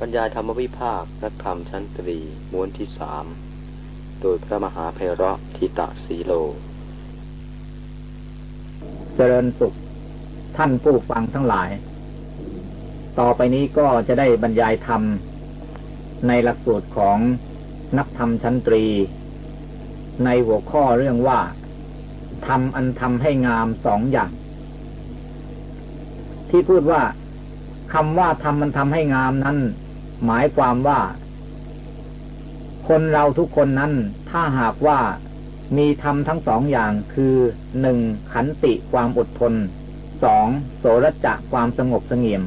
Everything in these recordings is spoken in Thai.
บรรยายธรรมวิภาคนักธรรมชั้นตรี ม้วนที่สาม โดยพระมหาเพระทิตะสีโล เจริญสุข ท่านผู้ฟังทั้งหลาย ต่อไปนี้ก็จะได้บรรยายธรรม ในหลักสูตรของนักธรรมชั้นตรี ในหัวข้อเรื่องว่าทำอันทำให้งามสองอย่าง ที่พูดว่าคำว่าทำมันทำให้งามนั้น หมายความว่า คนเราทุกคนนั้น ถ้าหากว่ามีทำทั้งสองอย่างคือหนึ่งขันติความอดทนสองโสรจะความสงบเสงี่ยม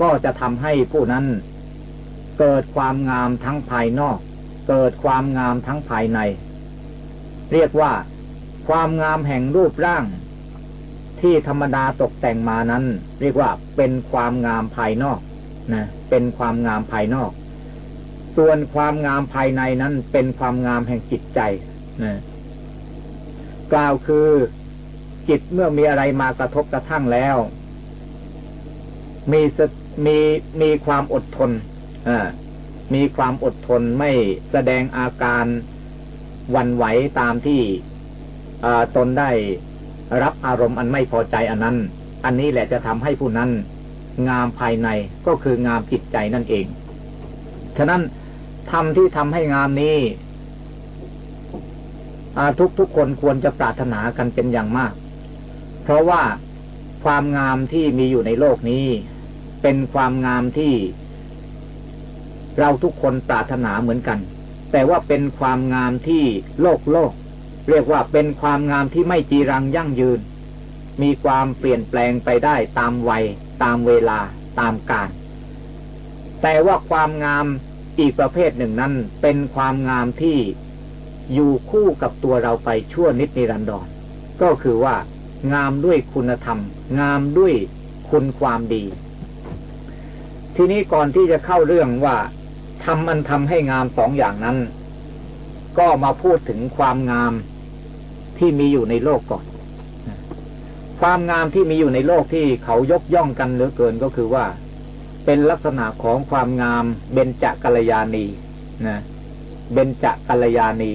ก็จะทำให้ผู้นั้น เกิดความงามทั้งภายนอก เกิดความงามทั้งภายใน เรียกว่า ความงามแห่งรูปร่าง ที่ธรรมดาตกแต่งมานั้น เรียกว่าเป็นความงามภายนอก นะเป็นความงามภายนอก ส่วนความงามภายในนั้นเป็นความงามแห่งจิตใจนะกล่าวคือจิตเมื่อมีอะไรมากระทบกระทั่งแล้ว มีมีมีความอดทนอมีความอดทนไม่แสดงอาการวันไหวตามที่ตนได้รับอารมณ์อันไม่พอใจอันนั้น อันนี้แหละจะทำให้ผู้นั้น งามภายในก็คืองามจิตใจนั่นเอง ฉะนั้นทำที่ทำให้งามนี้ทุกทุกคนควรจะปรารถนากันเป็นอย่างมาก เพราะว่าความงามที่มีอยู่ในโลกนี้ เป็นความงามที่ เราทุกคนปรารถนาเหมือนกัน แต่ว่าเป็นความงามที่โลกโลก เรียกว่าเป็นความงามที่ไม่จีรังยั่งยืน มีความเปลี่ยนแปลงไปได้ตามวัย ตามเวลาตามกาลแต่ว่าความงามอีกประเภทหนึ่งนั้น เป็นความงามที่อยู่คู่กับตัวเราไปชั่วนิดนิรันดรก็คือว่างามด้วยคุณธรรม งามด้วยคุณความดี ทีนี้ก่อนที่จะเข้าเรื่องว่าทำมันทำให้งามสองอย่างนั้น ก็มาพูดถึงความงามที่มีอยู่ในโลกก่อน ความงามที่มีอยู่ในโลกที่เขายกย่องกันเหลือเกินก็คือว่า เป็นลักษณะของความงามเบญจกัลยาณีนะเบญจกัลยาณี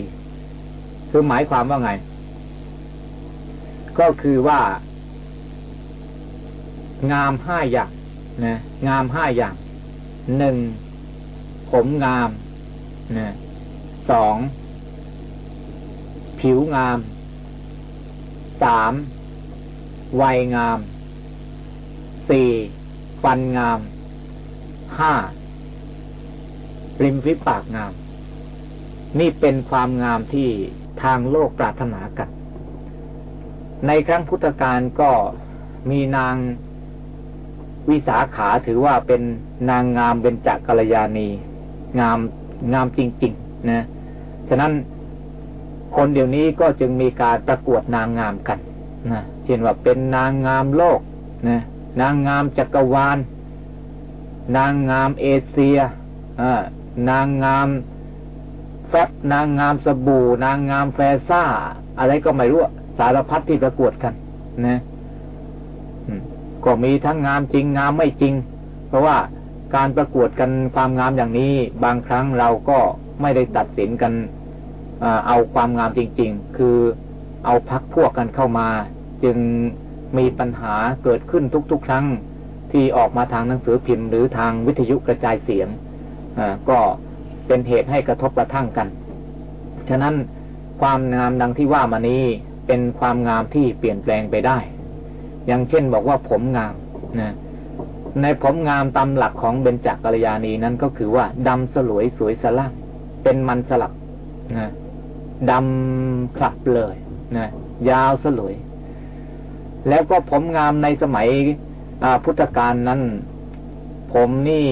คือหมายความว่าไง ก็คือว่า งามห้าอย่างนะงามห้าอย่างหนึ่งผมงามนะสองผิวงามสาม วัยงามสี่ฟันงามห้าริมฝีปากงาม นี่เป็นความงามที่ทางโลกปรารถนากัน ในครั้งพุทธกาลก็มีนางวิสาขาถือว่าเป็นนางงามเป็นจักรยานีงามงามจริง ๆ นะ ฉะนั้นคนเดี๋ยวนี้ก็จึงมีการประกวดนางงามกันนะ ช่นว่าเป็นนางงามโลกนะนางงามจักรวาล นางงามเอเชียนางงามแฟบนางงามสบู่ นางงามแฟซ่า อะไรก็ไม่รู้สารพัดที่ประกวดกัน นะก็มีทั้งงามจริงงามไม่จริง เพราะว่าการประกวดกันความงามอย่างนี้ บางครั้งเราก็ไม่ได้ตัดสินกันเอาความงามจริง ๆ คือเอาพักพวกกันเข้ามา จึงมีปัญหาเกิดขึ้นทุกๆ ครั้งที่ออกมาทางหนังสือพิมพ์หรือทางวิทยุกระจายเสียงก็เป็นเหตุให้กระทบกระทั่งกัน ฉะนั้นความงามดังที่ว่ามานี้เป็นความงามที่เปลี่ยนแปลงไปได้ อย่างเช่นบอกว่าผมงามนะในผมงามตามหลักของเบญจกัลยาณีนั้นก็คือว่าดำสลวยสวยสล่างเป็นมันสลับนะดำคลับเลยนะยาวสลวย แล้วก็ผมงามในสมัยพุทธกาลนั้น ผมนี่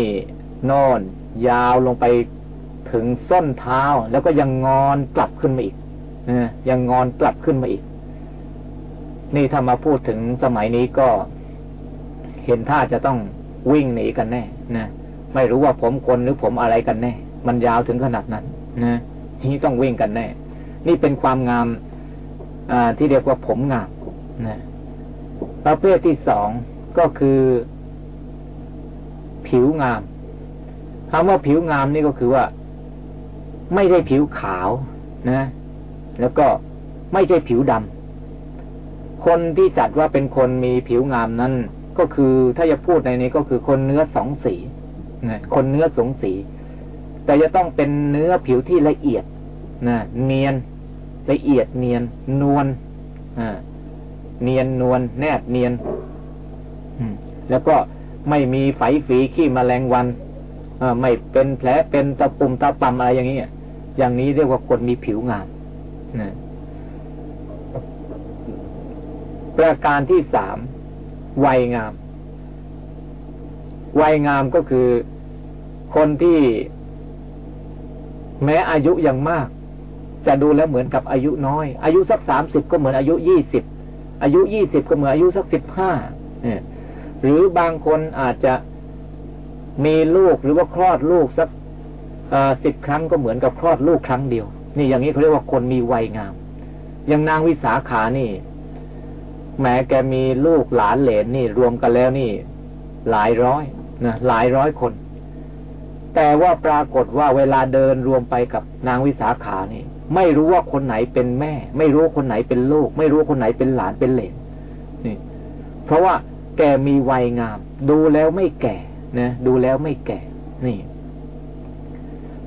นอนยาวลงไปถึงส้นเท้า แล้วก็ยังงอนกลับขึ้นมาอีกนะยังงอนกลับขึ้นมาอีก นี่ถ้ามาพูดถึงสมัยนี้ก็เห็นท่าจะต้องวิ่งหนีกันแน่นะไม่รู้ว่าผมคนหรือผมอะไรกันแน่ มันยาวถึงขนาดนั้นนะทีนี้ต้องวิ่งกันแน่ นี่เป็นความงามที่เรียกว่าผมงามนะ ประเภทที่สองก็คือ ผิวงามคำว่าผิวงามนี่ก็คือว่า ไม่ใช่ผิวขาวนะ แล้วก็ไม่ใช่ผิวดำคนที่จัดว่าเป็นคนมีผิวงามนั้น ก็คือถ้าจะพูดในนี้ก็คือคนเนื้อสองสีนะคนเนื้อสองสี แต่จะต้องเป็นเนื้อผิวที่ละเอียดนะเนียนละเอียดเนียนนวลอ่า เนียนนวลแนบเนียนแล้วก็ไม่มีไฝฝีขี้มแมลงวันไม่เป็นแผลเป็นตะปุ่มตะปั่มอะไรอย่างนี้อย่างนี้เรียกว่าคนมีผิวงามนะประการที่สามวัยงาม วัยงามก็คือคนที่แม้อายุยังมาก จะดูแล้วเหมือนกับอายุน้อย อายุสักสามสิบก็เหมือนอายุยี่สิบ อายุยี่สิบก็เหมือนอายุสักสิบห้าหรือบางคนอาจจะมีลูกหรือว่าคลอดลูกสักสิบครั้งก็เหมือนกับคลอดลูกครั้งเดียว นี่อย่างนี้เขาเรียกว่าคนมีวัยงาม อย่างนางวิสาขานี่ แม้แกมีลูกหลานเหลนนี่ รวมกันแล้วนี่ หลายร้อยนะหลายร้อยคน แต่ว่าปรากฏว่าเวลาเดินรวมไปกับนางวิสาขานี่ ไม่รู้ว่าคนไหนเป็นแม่ ไม่รู้คนไหนเป็นลูก ไม่รู้คนไหนเป็นหลานเป็นเหลนนี่ เพราะว่าแกมีวัยงาม ดูแล้วไม่แก่นะดูแล้วไม่แก่ นี่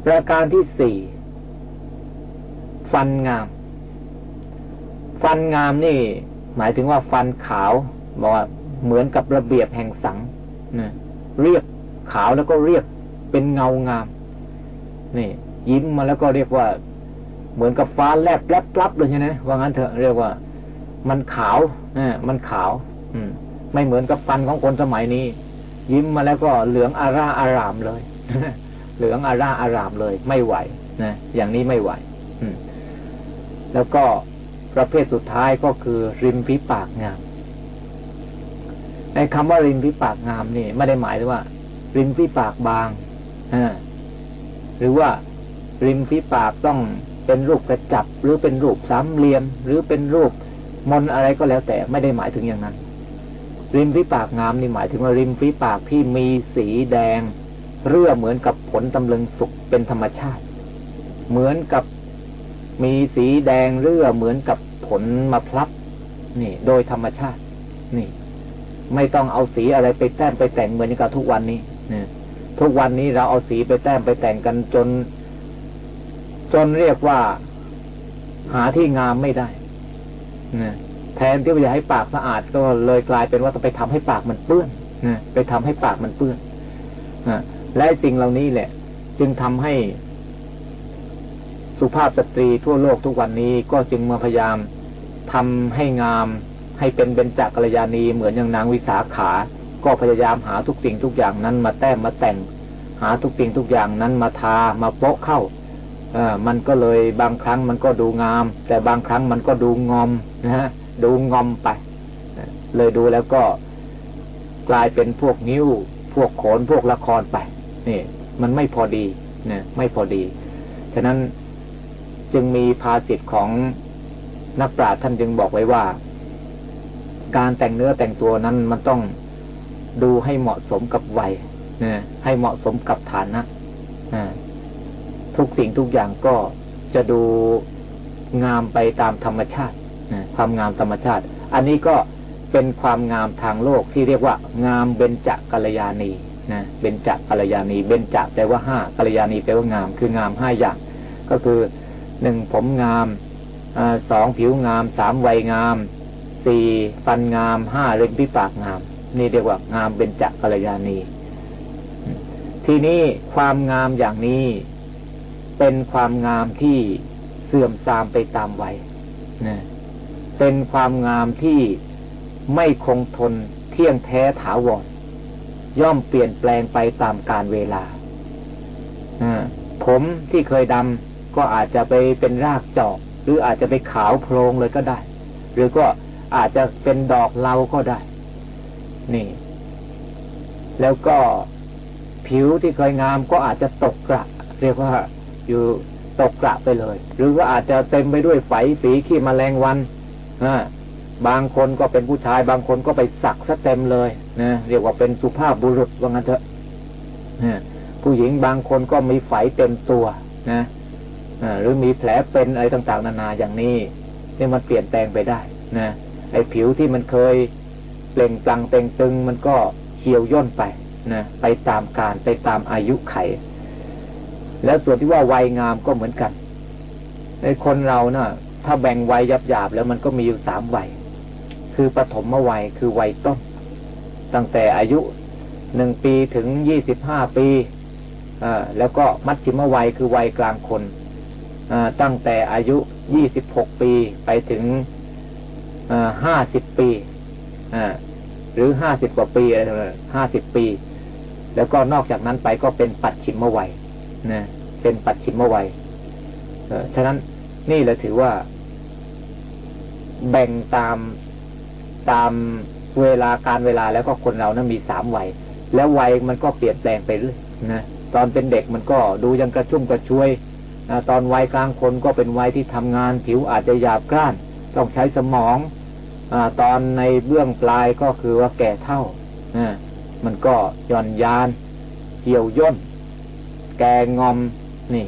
ประการที่สี่ฟันงาม ฟันงามนี่ หมายถึงว่าฟันขาวบอกว่าเหมือนกับระเบียบแห่งสังนะเรียบขาวแล้วก็เรียบเป็นเงางาม นี่ ยิ้มมาแล้วก็เรียกว่า เหมือนกับฟ้าแลบแลบลับเลยใช่ไหมว่างั้นเถอะเรียกว่า มันขาวอ่มันขาว อืม ไม่เหมือนกับฟันของคนสมัยนี้ ยิ้มมาแล้วก็เหลืองอาร่าอารามเลยเหลืองอาร่าอารามเลย ไม่ไหวนะอย่างนี้ไม่ไหวแล้วก็ประเภทสุดท้ายก็คือ ริมฝีปากงามในคำว่าริมฝีปากงามนี่ไม่ได้หมายถึงว่า ริมฝีปากบางอหรือว่าริมฝีปากต้อง เป็นรูปกระจับ หรือเป็นรูปสามเหลี่ยม หรือเป็นรูปมนอะไรก็แล้วแต่ไม่ได้หมายถึงอย่างนั้น ริมฝีปากงามนี่หมายถึงว่าริมฝีปากที่มีสีแดง เรื่อเหมือนกับผลตำลึงสุกเป็นธรรมชาติ เหมือนกับมีสีแดงเรื่อเหมือนกับผลมะพร้าวนี่ โดยธรรมชาติ นี่ ไม่ต้องเอาสีอะไรไปแต้มไปแต่งเหมือนกับทุกวันนี้นี่ทุกวันนี้เราเอาสีไปแต้มไปแต่งกันจน จนเรียกว่า หาที่งามไม่ได้นะแทนที่จะให้ปากสะอาดก็เลยกลายเป็นว่าจะไปทำให้ปากมันเปื้อนนะไปทำให้ปากมันเปื้อนและสิ่งเหล่านี้แหละ จึงทำให้สุภาพสตรีทั่วโลกทุกวันนี้ก็จึงมาพยายามทำให้งาม ให้เป็นเบญจกัลยาณีเหมือนอย่างนางวิสาขา ก็พยายามหาทุกสิ่งทุกอย่างนั้นมาแต้มมาแต่ง หาทุกสิ่งทุกอย่างนั้นมาทามาโปะเข้า เออมันก็เลยบางครั้งมันก็ดูงาม แต่บางครั้งมันก็ดูงอมนะฮะดูงอมไปเลยดูแล้วก็กลายเป็นพวกนิ้ว พวกโขนพวกละครไปนี่มันไม่พอดีเนี่ยไม่พอดี ฉะนั้นจึงมีภาษิตของนักปราชญ์ท่านจึงบอกไว้ว่า การแต่งเนื้อแต่งตัวนั้นมันต้องดูให้เหมาะสมกับวัยนะให้เหมาะสมกับฐานะ ทุกสิ่งทุกอย่างก็จะดูงามไปตามธรรมชาติความงามธรรมชาติ อันนี้ก็เป็นความงามทางโลกที่เรียกว่า งามเบญจกัลยาณีนะเบญจกัลยาณีเบญจแปลว่าห้ากัลยาณีแปลว่างาม คืองามห้าอย่าง ก็คือหนึ่งผมงามอสองผิวงามสามวัยงามสี่ฟันงามห้าเล็บพิปากงาม นี่เรียกว่างามเบญจกัลยาณี ทีนี้ความงามอย่างนี้ เป็นความงามที่เสื่อมตามไปตามวัยนะเป็นความงามที่ไม่คงทนเที่ยงแท้ถาวร ย่อมเปลี่ยนแปลงไปตามกาลเวลาผมที่เคยดำก็อาจจะไปเป็นรากจอก หรืออาจจะไปขาวโพลงเลยก็ได้ หรือก็อาจจะเป็นดอกเลาก็ได้ นี่ แล้วก็ผิวที่เคยงามก็อาจจะตกกระ เรียกว่า อยู่ตกกระไปเลย หรือว่าอาจจะเต็มไปด้วยไฝสีขี้มแมลงวันบางคนก็เป็นผู้ชาย บางคนก็ไปสักซะเต็มเลยนะเรียกว่าเป็นสุภาพบุรุษว่างั้นเถอะผู้หญิงบางคนก็มีไฝเต็มตัวนะหรือมีแผลเป็นอะไรต่างๆ นานาอย่างนี้นี่มันเปลี่ยนแปลงไปได้นะไอ้ผิวที่มันเคยเปล่งปลั่งเต่งตึงมันก็เหี่ยวย่นไปนะไปตามการไปตามอายุไข แล้วส่วนที่ว่าวัยงามก็เหมือนกัน ในคนเราเนะ่ะ ถ้าแบ่งวัยหยาบๆแล้วมันก็มีอยู่สามวัย คือปฐมวัยคือวัยต้น ตั้งแต่อายุหนึ่งปีถึงยี่สิบห้าปีแล้วก็มัชชิมวัยคือวัยกลางคนตั้งแต่อายุยี่สิบหกปีไปถึงห้าสิบปีหรือห้าสิบกว่าปีอะไรห้าสิบปี แล้วก็นอกจากนั้นไปก็เป็นปัดชิมวัย นะเป็นปัดชิมวัยฉะนั้นนี่แหละถือว่า แบ่งตามตามเวลาการเวลาแล้วก็คนเรานะั้นมีสามวัย แล้ววัยมันก็เปลี่ยนแปลงไปเรื่อยนะตอนเป็นเด็กมันก็ดูยังกระชุ่มกระชวยนะตอนวัยกลางคนก็เป็นวัยที่ทำงานผิวอาจจะหยาบกร้าน ต้องใช้สมองอตอนในเบื้องปลายก็คือว่าแก่เท่านะมันก็ย่อนยานเหี่ยวย่น แกงอมนี่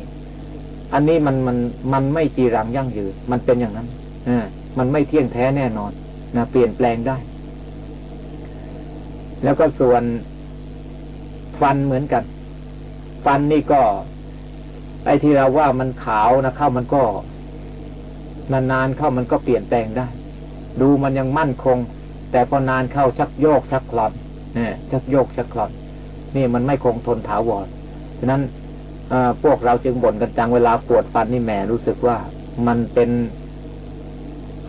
อันนี้มันมันมันไม่จีรังยั่งยืนมันเป็นอย่างนั้นอมันไม่เที่ยงแท้แน่นอนนะเปลี่ยนแปลงได้ แล้วก็ส่วนฟันเหมือนกัน ฟันนี่ก็ ไอ้ที่เราว่ามันขาวนะเข้ามันก็นานๆเข้ามันก็เปลี่ยนแปลงได้ ดูมันยังมั่นคง แต่พอนานเข้าชักโยกชักคลอนเนี่ยชักโยกชักคลอนนี่มันไม่คงทนถาวรฉะนั้น พวกเราจึงบ่นกันจังเวลาปวดฟันนี่แหมรู้สึกว่ามันเป็น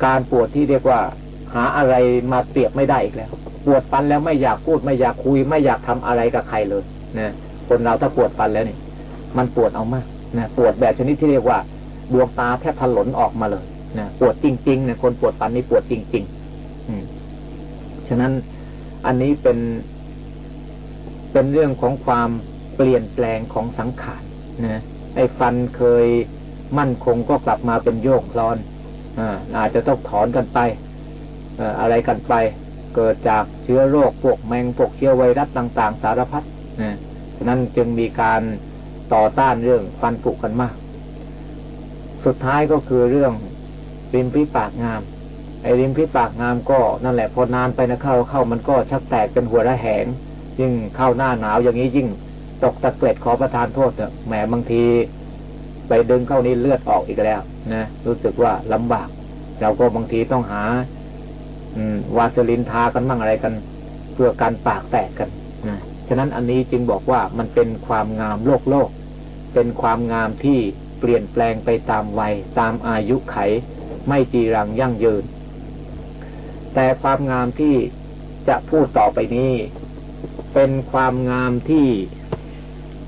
การปวดที่เรียกว่า หาอะไรมาเปรียบไม่ได้อีกแล้ว ปวดฟันแล้วไม่อยากพูดไม่อยากคุย ไม่อยากทำอะไรกับใครเลยนะคนเราถ้าปวดฟันแล้วนี่มันปวดเอามากนะปวดแบบชนิดที่เรียกว่าดวงตาแทบถลนออกมาเลยนะปวดจริงๆเนี่ยคนปวดฟันนี่ปวดจริง ๆ อืมฉะนั้นอันนี้เป็นเป็นเรื่องของความ เปลี่ยนแปลงของสังขารนะไอ้ฟันเคยมั่นคงก็กลับมาเป็นโยกคลอนอาอาจจะต้องถอนกันไปอะไรกันไป เกิดจากเชื้อโรคพวกแมงพวกเชื้อไวรัสต่าง ๆ สารพัดนะฉะนั้นจึงมีการต่อต้านเรื่องฟันผุกันมาก สุดท้ายก็คือเรื่องริมพิปากงาม ไอ้ริมพิปากงามก็นั่นแหละพอนานไปนะเข้าเข้ามันก็ชักแตกเป็นหัวระแหง ยิ่งเข้าหน้าหนาวอย่างนี้ยิ่ง ตกตะเกล็ดขอประทานโทษเนอะแหมบางที ไปดึงเข้านี้เลือดออกอีกแล้วนะรู้สึกว่าลำบากเราก็บางทีต้องหา อืม วาสลินทากันบ้างอะไรกัน เพื่อการปากแตกกันนะฉะนั้นอันนี้จึงบอกว่ามันเป็นความงามโลกโลก เป็นความงามที่เปลี่ยนแปลงไปตามวัย ตามอายุไข ไม่จีรังยั่งยืน แต่ความงามที่จะพูดต่อไปนี้ เป็นความงามที่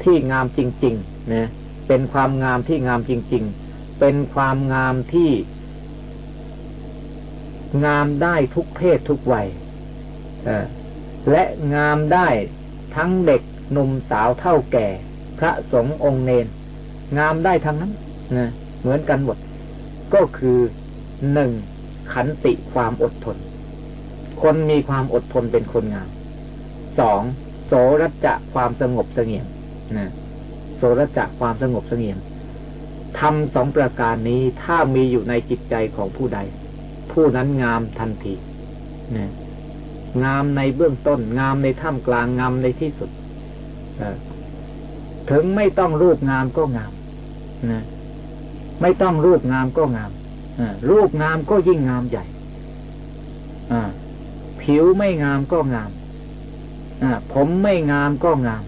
ที่งามจริงๆนะเป็นความงามที่งามจริง ๆ เป็นความงามที่ งามได้ทุกเพศทุกวัยและงามได้ทั้งเด็กหนุ่มสาวเท่าแก่ พระสงฆ์องค์เนน งามได้ทั้งนั้นนะเหมือนกันหมด ก็คือหนึ่งขันติความอดทน คนมีความอดทนเป็นคนงามสองโสรัจะความสงบเสงี่ยม นะโสรจะความสงบเสงี่ยมทำสองประการนี้ถ้ามีอยู่ในจิตใจของผู้ใด ผู้นั้นงามทันทีนะงามในเบื้องต้น งามในท่ามกลางงามในที่สุดถึงไม่ต้องรูปงามก็งามนะไม่ต้องรูปงามก็งามรูปงามก็ยิ่งงามใหญ่ผิวไม่งามก็งามผมไม่งามก็งาม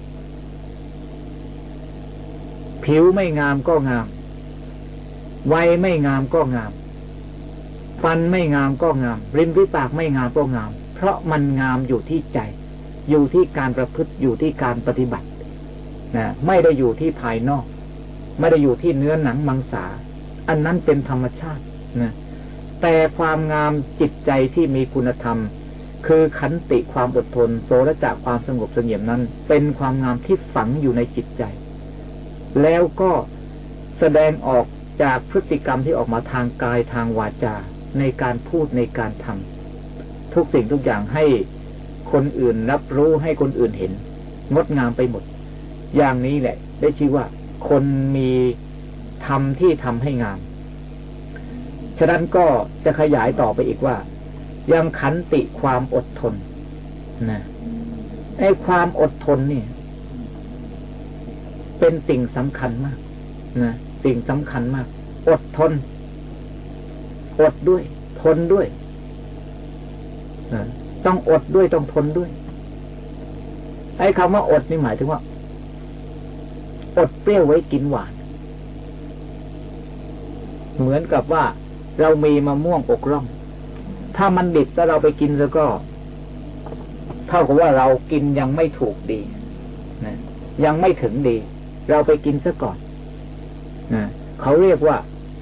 ผิวไม่งามก็งาม วัยไม่งามก็งาม ฟันไม่งามก็งามริมฝีปากไม่งามก็งาม เพราะมันงามอยู่ที่ใจ อยู่ที่การประพฤติอยู่ที่การปฏิบัตินะไม่ได้อยู่ที่ภายนอก ไม่ได้อยู่ที่เนื้อหนังมังสา อันนั้นเป็นธรรมชาตินะแต่ความงามจิตใจที่มีคุณธรรม คือขันติความอดทน โสรจากความสงบเสงี่ยมนั้น เป็นความงามที่ฝังอยู่ในจิตใจ แล้วก็แสดงออกจากพฤติกรรมที่ออกมาทางกายทางวาจา ในการพูดในการทำทุกสิ่งทุกอย่างให้คนอื่นรับรู้ให้คนอื่นเห็น งดงามไปหมด อย่างนี้แหละ ได้ชื่อว่า คนมีทำที่ทำให้งาม ฉะนั้นก็จะขยายต่อไปอีกว่า ยังขันติความอดทนนะไอ้ความอดทนนี่ เป็นสิ่งสำคัญมากนะสิ่งสำคัญมาก อดทน อดด้วย ทนด้วยต้องอดด้วยต้องทนด้วย ไอ้คำว่าอดนี่หมายถึงว่า อดเปรี้ยวไว้กินหวาน เหมือนกับว่า เรามีมะม่วงอกร่อง ถ้ามันดิบแล้วเราไปกินแล้วก็ เท่ากับว่าเรากินยังไม่ถูกดีนะยังไม่ถึงดี เราไปกินซะก่อนนะเขาเรียกว่า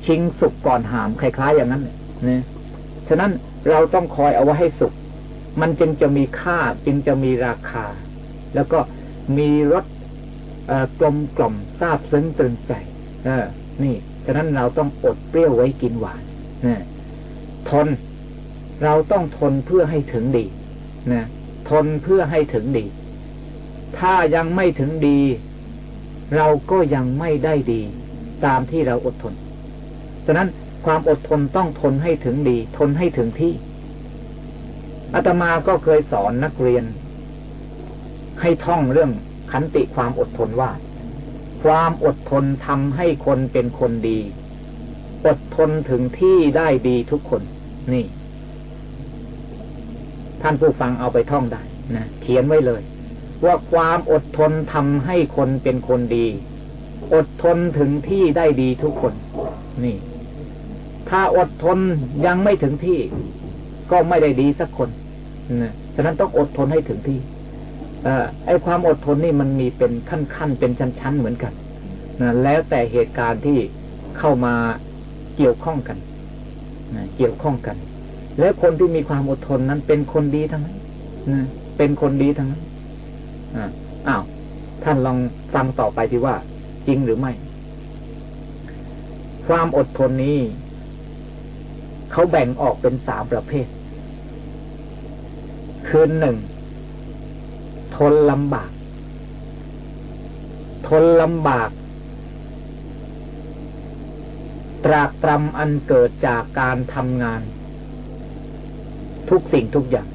ชิงสุกก่อนหามคล้ายๆอย่างนั้นนะฉะนั้นเราต้องคอยเอาไว้ให้สุก มันจึงจะมีค่าจึงจะมีราคา แล้วก็มีรสกลมกล่อมซาบซึ้งตึงใจเออ นี่ฉะนั้นเราต้องอดเปรี้ยวไว้กินหวานนะทน เราต้องทนเพื่อให้ถึงดีนะทนเพื่อให้ถึงดี ถ้ายังไม่ถึงดี เราก็ยังไม่ได้ดี ตามที่เราอดทน ฉะนั้นความอดทนต้องทนให้ถึงดี ทนให้ถึงที่อาตมาก็เคยสอนนักเรียน ให้ท่องเรื่องขันติความอดทนว่า ความอดทนทำให้คนเป็นคนดี อดทนถึงที่ได้ดีทุกคน นี่ ท่านผู้ฟังเอาไปท่องได้นะเขียนไว้เลย ว่าความอดทนทำให้คนเป็นคนดี อดทนถึงที่ได้ดีทุกคน นี่ ถ้าอดทนยังไม่ถึงที่ ก็ไม่ได้ดีสักคนนะฉะนั้นต้องอดทนให้ถึงที่อไอ้ความอดทนนี่มันมีเป็นขั้นขั้นเป็นชั้นชั้นเหมือนกันนะแล้วแต่เหตุการณ์ที่เข้ามาเกี่ยวข้องกันนะเกี่ยวข้องกัน แล้วคนที่มีความอดทนนั้นเป็นคนดีทั้งนั้นนะเป็นคนดีทั้งนั้น อ้าว ท่านลองฟังต่อไปที่ว่า จริงหรือไม่ ความอดทนนี้ เขาแบ่งออกเป็นสามประเภท คือหนึ่ง ทนลำบาก ทนลำบาก ตรากตรำอันเกิดจากการทำงาน ทุกสิ่งทุกอย่าง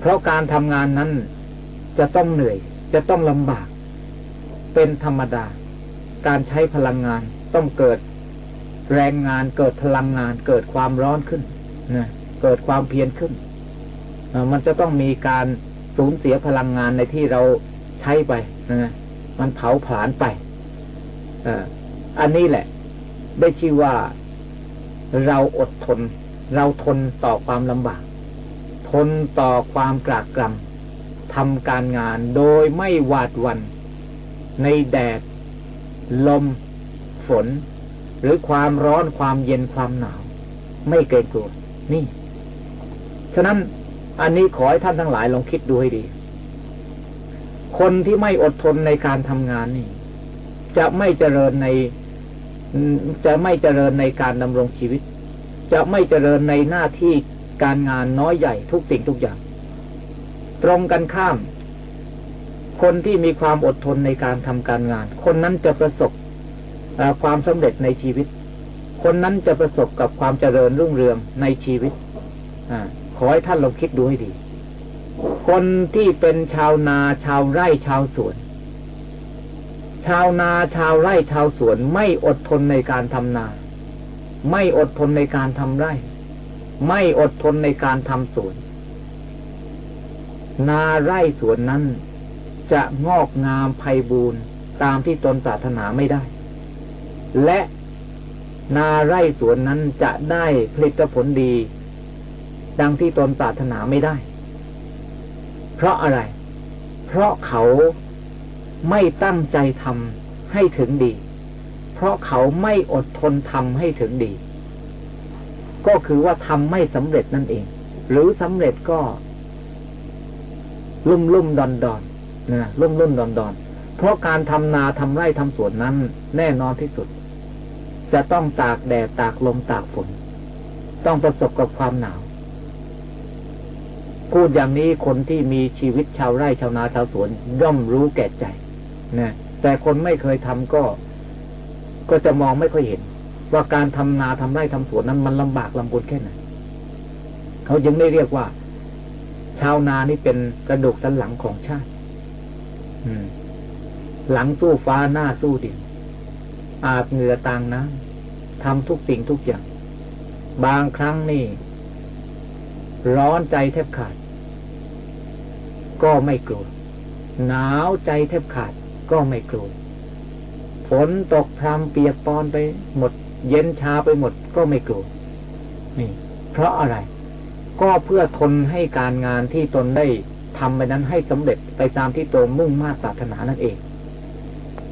เพราะการทำงานนั้น จะต้องเหนื่อย จะต้องลำบาก เป็นธรรมดา การใช้พลังงานต้องเกิดแรงงานเกิดพลังงาน เกิดความร้อนขึ้นนะเกิดความเพียรขึ้น มันจะต้องมีการสูญเสียพลังงานในที่เราใช้ไปนะมันเผาผลาญไปอันนี้แหละ ได้ชื่อว่าเราอดทน เราทนต่อความลำบาก ทนต่อความกรากกรำ ทำการงานโดยไม่หวาดวัน ในแดด ลม ฝน หรือความร้อนความเย็นความหนาว ไม่เกรงกลัวนี่ ฉะนั้นอันนี้ขอให้ท่านทั้งหลายลองคิดดูให้ดี คนที่ไม่อดทนในการทำงานนี่ จะไม่เจริญใน จะไม่เจริญในการดำรงชีวิต จะไม่เจริญในหน้าที่การงานน้อยใหญ่ทุกสิ่งทุกอย่าง ตรงกันข้าม คนที่มีความอดทนในการทำการงาน คนนั้นจะประสบความสำเร็จในชีวิต คนนั้นจะประสบกับความเจริญรุ่งเรืองในชีวิตอขอให้ท่านลองคิดดูให้ดี คนที่เป็นชาวนาชาวไร่ชาวสวน ชาวนาชาวไร่ชาวสวนไม่อดทนในการทำนา ไม่อดทนในการทำไร่ ไม่อดทนในการทำสวน นาไร่สวนนั้น จะงอกงามไพบูรณ์ตามที่ตนปรารถนาไม่ได้ และนาไร่สวนนั้นจะได้ผลิตผลดี ดังที่ตนปรารถนาไม่ได้ เพราะอะไร เพราะเขาไม่ตั้งใจทำให้ถึงดี เพราะเขาไม่อดทนทำให้ถึงดี ก็คือว่าทำไม่สำเร็จนั่นเอง หรือสำเร็จก็ ลุ่มลุ่มดอนดอนนะลุ่มลุ่มดอนดอนเพราะการทำนาทำไร่ทำสวนนั้น แน่นอนที่สุด จะต้องตากแดดตากลมตากฝน ต้องประสบกับความหนาว พูดอย่างนี้คนที่มีชีวิตชาวไร่ชาวนาชาวสวน ย่อมรู้แก่ใจนะแต่คนไม่เคยทำก็ ก็จะมองไม่ค่อยเห็น ว่าการทำนาทำไร่ทำสวนนั้นมันลำบากลำบนแค่ไหนเขายังไม่เรียกว่า ชาวนานี่เป็นกระดูกสันหลังของชาติ อืม หลังสู้ฟ้าหน้าสู้ดิน อาบเหงื่อต่างน้ำทำทุกสิ่งทุกอย่าง บางครั้งนี่ ร้อนใจแทบขาด ก็ไม่กลัว หนาวใจแทบขาด ก็ไม่กลัวฝนตกพรำเปียกปอนไปหมด เย็นชาไปหมดก็ไม่กลัวนี่ เพราะอะไร ก็เพื่อทนให้การงานที่ตนได้ทำไปนั้นให้สำเร็จไปตามที่ตนมุ่งมา่ปรารถนานั่นเอง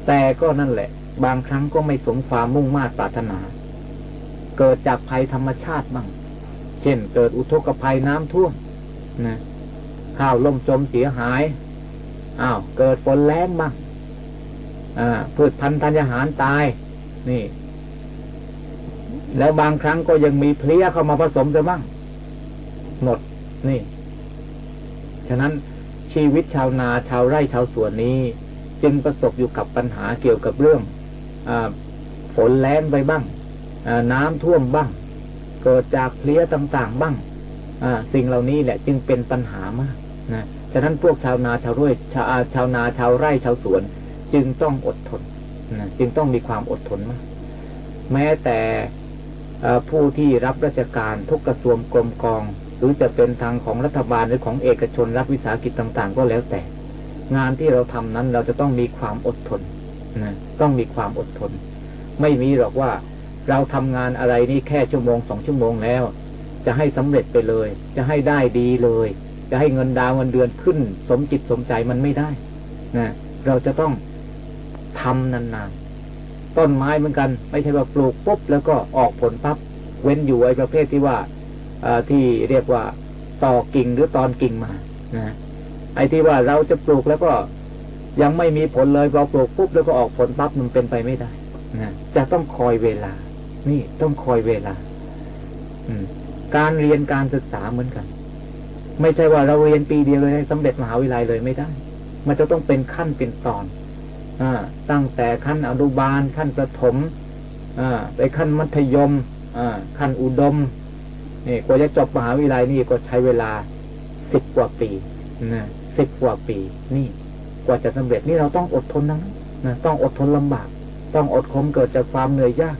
แต่ก็นั่นแหละ บางครั้งก็ไม่สมความมุ่งมา่ปรารถนา เกิดจากภัยธรรมชาติบ้างเช่น เกิดอุทกภัยน้ำท่วมนะข้าวล่มจมเสียหายอ้าวเกิดฝนแรงบ้างอ่าพืชพันธุ์ธัญญาหารตาย นี่ แล้วบางครั้งก็ยังมีเพลี้ยเข้ามาผสมจะบ้าง นี่ ฉะนั้นชีวิตชาวนาชาวไร่ชาวสวนนี้ จึงประสบอยู่กับปัญหาเกี่ยวกับเรื่องอฝนแรงไปบ้างน้ำท่วมบ้าง เกิดจากเพลี้ยต่างๆบ้างสิ่งเหล่านี้แหละจึงเป็นปัญหามากนะฉะนั้นพวกชาวนาชาวไร่ชาวชาวนาชาวไร่ชาวสวน จึงต้องอดทนนะจึงต้องมีความอดทนมาก แม้แต่ผู้ที่รับราชการทุกกระทรวงกรมกอง หรือจะเป็นทางของรัฐบาลหรือของเอกชนรับวิสาหกิจต่าง ๆ ก็แล้วแต่ งานที่เราทำนั้นเราจะต้องมีความอดทนนะต้องมีความอดทน ไม่มีหรอกว่าเราทำงานอะไรนี่แค่ชั่วโมงสองชั่วโมงแล้ว จะให้สำเร็จไปเลย จะให้ได้ดีเลย จะให้เงินดาวเงินเดือนขึ้น สมจิตสมใจมันไม่ได้นะเราจะต้องทำนานๆต้นไม้เหมือนกัน ไม่ใช่ว่าปลูกปุ๊บแล้วก็ออกผลปั๊บเว้นอยู่ไอ้ประเภทที่ว่า ที่เรียกว่าต่อกิ่งหรือตอนกิ่งมานะไอ้ที่ว่าเราจะปลูกแล้วก็ยังไม่มีผลเลยพอปลูกปุ๊บแล้วก็ออกผลปั๊บมันเป็นไปไม่ได้นะจะต้องคอยเวลา นี่ต้องคอยเวลา อืม การเรียนการศึกษาเหมือนกัน ไม่ใช่ว่าเราเรียนปีเดียวเลยสำเร็จมหาวิทยาลัยเลยไม่ได้ มันจะต้องเป็นขั้นเป็นตอนอตั้งแต่ขั้นอนุบาลขั้นประถมอไปขั้นมัธยมอขั้นอุดม นี่กว่าจะจบมหาวิทยาลัยนี่ก็ใช้เวลาสิบกว่าปีนะสิบกว่าปี นี่กว่าจะสำเร็จนี่เราต้องอดทนนะนะต้องอดทนลำบาก ต้องอดทนเกิดจากความเหนื่อยยาก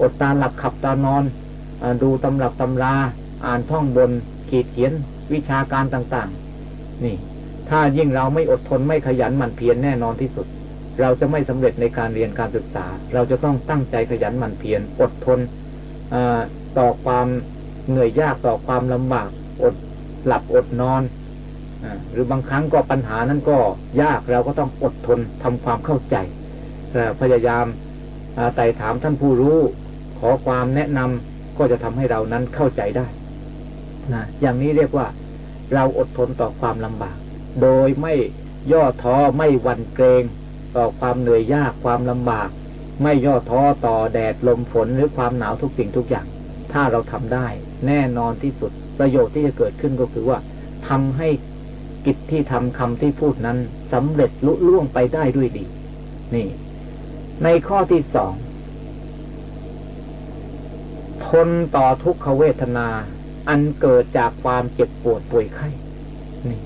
อดตาหลับขับตานอนอดูตำรับตำรา อ่านท่องบน ขีดเขียน วิชาการต่างๆ นี่ ถ้ายิ่งเราไม่อดทนไม่ขยันหมั่นเพียรแน่นอนที่สุด เราจะไม่สำเร็จในการเรียนการศึกษา เราจะต้องตั้งใจขยันหมั่นเพียรอดทน ต่อความเหนื่อยยากต่อความลำบากอดหลับอดนอนอหรือบางครั้งก็ปัญหานั้นก็ยากเราก็ต้องอดทนทำความเข้าใจพยายามไต่ถามท่านผู้รู้ ขอความแนะนำก็จะทำให้เรานั้นเข้าใจได้นะอย่างนี้เรียกว่าเราอดทนต่อความลำบาก โดยไม่ย่อท้อไม่หวั่นเกรง ต่อความเหนื่อยยากความลำบาก ไม่ย่อท้อต่อแดดลมฝนหรือความหนาวทุกสิ่งทุกอย่าง ถ้าเราทำได้ แน่นอนที่สุด ประโยชน์ที่จะเกิดขึ้นก็คือว่าทำให้กิจที่ทำคำที่พูดนั้นสำเร็จลุล่วงไปได้ด้วยดี นี่ ในข้อที่สองทนต่อทุกขเวทนา อันเกิดจากความเจ็บปวดป่วยไข้นี่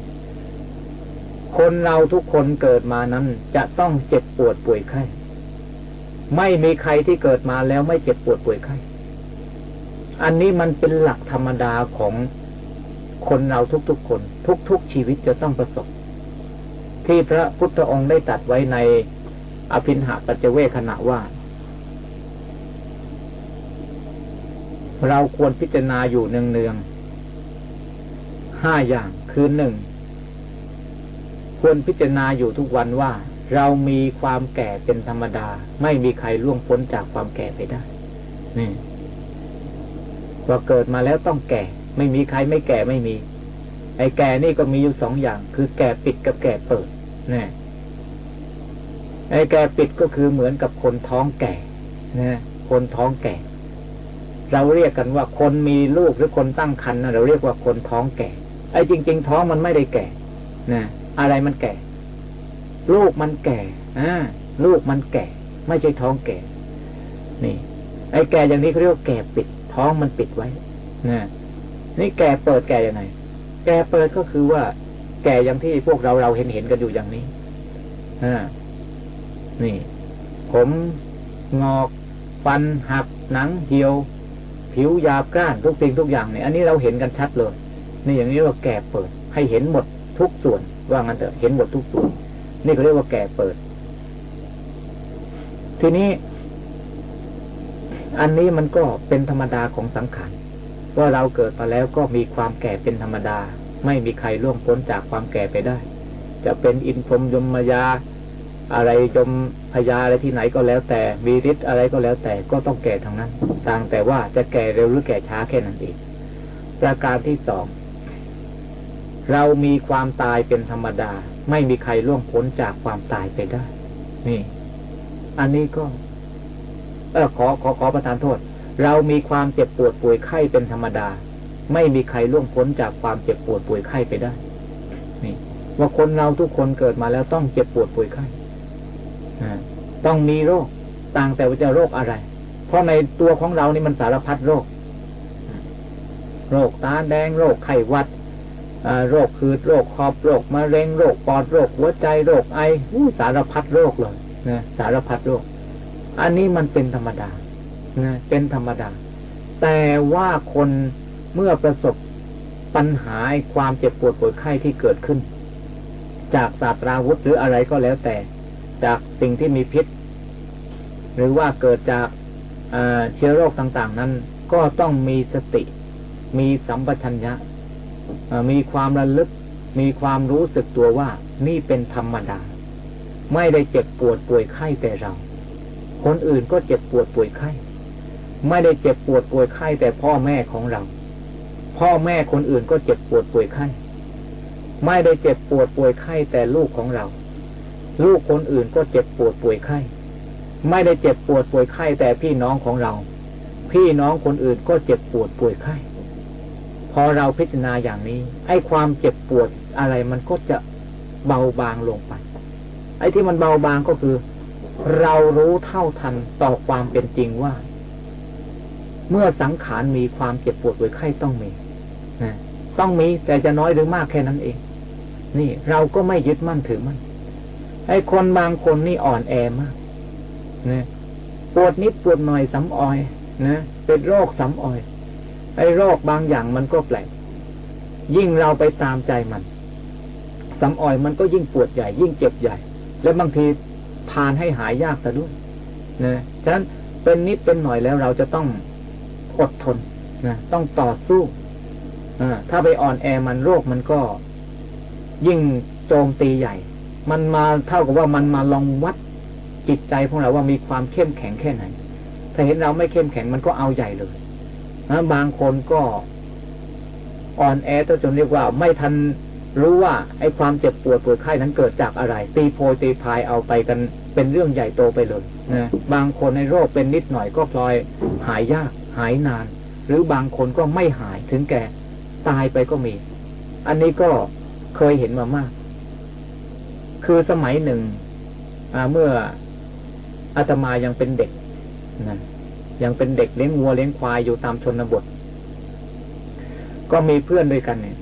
คนเราทุกคนเกิดมานั้นจะต้องเจ็บปวดป่วยไข้ ไม่มีใครที่เกิดมาแล้วไม่เจ็บปวดป่วยไข้ อันนี้มันเป็นหลักธรรมดาของคนเราทุกๆคน ทุกๆชีวิตจะต้องประสบ ที่พระพุทธองค์ได้ตัดไว้ในอภินหาปัจเจเวขณะว่า เราควรพิจารณาอยู่เนืองๆห้าอย่างคือหนึ่งควรพิจารณาอยู่ทุกวันว่า เรามีความแก่เป็นธรรมดา ไม่มีใครล่วงพ้นจากความแก่ไปได้ นี่พอเกิดมาแล้วต้องแก่ ไม่มีใครไม่แก่ไม่มี ไอ้แก่นี่ก็มีอยู่สองอย่าง คือแก่ปิดกับแก่เปิดนี่ไอ้แก่ปิดก็คือเหมือนกับคนท้องแก่นะคนท้องแก่ เราเรียกกันว่าคนมีลูกหรือคนตั้งครรภ์นะเราเรียกว่าคนท้องแก่ ไอ้จริง ๆ ท้องมันไม่ได้แก่นะอะไรมันแก่ ลูกมันแก่อ่าลูกมันแก่ ไม่ใช่ท้องแก่ นี่ ไอ้แก่อย่างนี้เขาเรียกว่าแก่ปิด ท้องมันปิดไว้นะนี่แก่เปิดแก่ยังไง แก่เปิดก็คือว่า แก่อย่างที่พวกเราเราเห็นเห็นกันอยู่อย่างนี้อ่านี่ ผมงอกฟันหักหนังเหี่ยว ผิวหยาบกร้านทุกสิ่งทุกอย่างเนี่ยอันนี้เราเห็นกันชัดเลย นี่อย่างนี้ว่าแก่เปิด ให้เห็นหมดทุกส่วนว่างั้นเถอะเห็นหมดทุกส่วน นี่เขาเรียกว่าแก่เปิด ทีนี้ อันนี้มันก็เป็นธรรมดาของสังขารว่าเราเกิดมาแล้วก็มีความแก่เป็นธรรมดา ไม่มีใครล่วงพ้นจากความแก่ไปได้ จะเป็นอินพรมยมมายา อะไรจมพยาอะไรที่ไหนก็แล้วแต่มีฤทธิ์อะไรก็แล้วแต่ก็ต้องแก่ทั้งนั้น ต่างแต่ว่าจะแก่เร็วหรือแก่ช้าแค่นั้นเองประการที่สองเรามีความตายเป็นธรรมดา ไม่มีใครล่วงพ้นจากความตายไปได้ นี่ อันนี้ก็ เออขอขอขอประทานโทษ เรามีความเจ็บปวดป่วยไข้เป็นธรรมดา ไม่มีใครล่วงพ้นจากความเจ็บปวดป่วยไข้ไปได้ นี่ ว่าคนเราทุกคนเกิดมาแล้วต้องเจ็บปวดป่วยไข้ต้องมีโรค ต่างแต่ว่าจะโรคอะไร เพราะในตัวของเรานี่มันสารพัดโรค โรคตาแดง โรคไข้หวัด โรคคืดโรคคอบโรคมะเร็งโรคปอดโรคหัวใจโรคไอสารพัดโรคเลยนะสารพัดโรค อันนี้มันเป็นธรรมดานะเป็นธรรมดา แต่ว่าคนเมื่อประสบปัญหาความเจ็บปวดปวดไข้ที่เกิดขึ้น จากศาสตราวุธหรืออะไรก็แล้วแต่ จากสิ่งที่มีพิษ หรือว่าเกิดจากเชื้อโรคต่าง ๆ นั้น ก็ต้องมีสติ มีสัมปชัญญะ มีความระลึก มีความรู้สึกตัวว่า นี่เป็นธรรมดา ไม่ได้เจ็บปวดป่วยไข้แต่เรา คนอื่นก็เจ็บปวดป่วยไข้ ไม่ได้เจ็บปวดป่วยไข้แต่พ่อแม่ของเรา พ่อแม่คนอื่นก็เจ็บปวดป่วยไข้ ไม่ได้เจ็บปวดป่วยไข้แต่ลูกของเรา ลูกคนอื่นก็เจ็บปวดป่วยไข้ ไม่ได้เจ็บปวดป่วยไข้แต่พี่น้องของเรา พี่น้องคนอื่นก็เจ็บปวดป่วยไข้ พอเราพิจารณาอย่างนี้ ไอ้ความเจ็บปวดอะไรมันก็จะเบาบางลงไป ไอ้ที่มันเบาบางก็คือ เรารู้เท่าทันต่อความเป็นจริงว่า เมื่อสังขารมีความเจ็บปวดหรือไข้ต้องมีนะต้องมีแต่จะน้อยหรือมากแค่นั้นเอง นี่เราก็ไม่ยึดมั่นถือมั่นไอ้คนบางคนนี่อ่อนแอมากนะปวดนิดปวดหน่อยสำออยนะเป็นโรคสำออย ไอ้โรคบางอย่างมันก็แปลก ยิ่งเราไปตามใจมันสำอ่อยมันก็ยิ่งปวดใหญ่ ยิ่งเจ็บใหญ่ และบางทีทานให้หายยากซะด้วยนะฉะนั้นเป็นนิดเป็นหน่อยแล้วเราจะต้องอดทนนะต้องต่อสู้อถ้าไปอ่อนแอมันโรคมันก็ ยิ่งโจมตีใหญ่ มันมาเท่ากับว่ามันมาลองวัดจิตใจของเราว่ามีความเข้มแข็งแค่ไหน ถ้าเห็นเราไม่เข้มแข็งมันก็เอาใหญ่เลย นะบางคนก็อ่อนแอจนเรียกว่า ไม่ทันรู้ว่าไอ้ความเจ็บปวดปวดไข้นั้นเกิดจากอะไร ตีโพยตีพายเอาไปกันเป็นเรื่องใหญ่โตไปเลยนะบางคนในโรคเป็นนิดหน่อยก็พลอยหายยากหายนาน หรือบางคนก็ไม่หายถึงแก่ตายไปก็มี อันนี้ก็เคยเห็นมามาก คือสมัยหนึ่งเมื่ออาตมายังเป็นเด็กนะ ยังเป็นเด็กเลี้ยงวัวเลี้ยงควายอยู่ตามชนบท ก็มีเพื่อนด้วยกันเนี่ย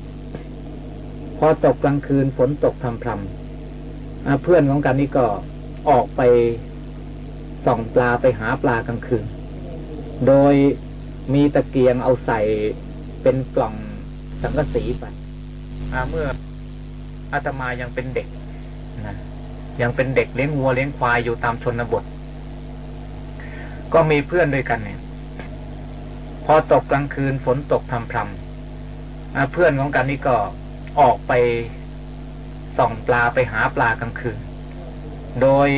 พอตกกลางคืนฝนตกพรำพรำเพื่อนของกันนี่ก็ออกไปส่องปลาไปหาปลากลางคืน โดยมีตะเกียงเอาใส่เป็นกล่องสังกะสีไปเมื่ออาตมายังเป็นเด็กนะยังเป็นเด็กเลี้ยงวัวเลี้ยงควายอยู่ตามชนบท ก็มีเพื่อนด้วยกันเนี่ย พอตกกลางคืนฝนตกพรำพรำเพื่อนของกันนี่ก็ออกไปส่องปลาไปหาปลากลางคืน โดย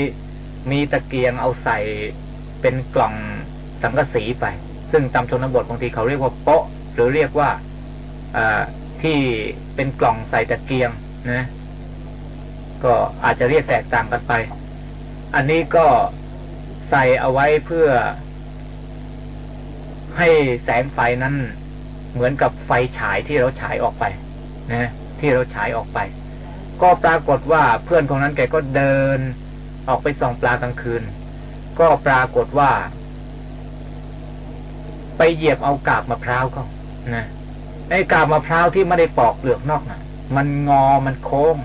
มีตะเกียงเอาใส่เป็นกล่องสังกะสีไป ซึ่งตามชนบทบางทีเขาเรียกว่าโป๊ะหรือเรียกว่าอที่เป็นกล่องใส่ตะเกียงนะ ก็อาจจะเรียกแตกต่างกันไป อันนี้ก็ ใส่เอาไว้เพื่อให้แสงไฟนั้นเหมือนกับไฟฉายที่เราฉายออกไปนะที่เราฉายออกไป ก็ปรากฏว่าเพื่อนของนั้นแกก็เดิน ออกไปส่องปลากลางคืน ก็ปรากฏว่า ไปเหยียบเอากาบมะพร้าวเขานะไอ้กาบมะพร้าวที่ไม่ได้ปอกเปลือกนอกนะ่ะ มันงอมันโค้ง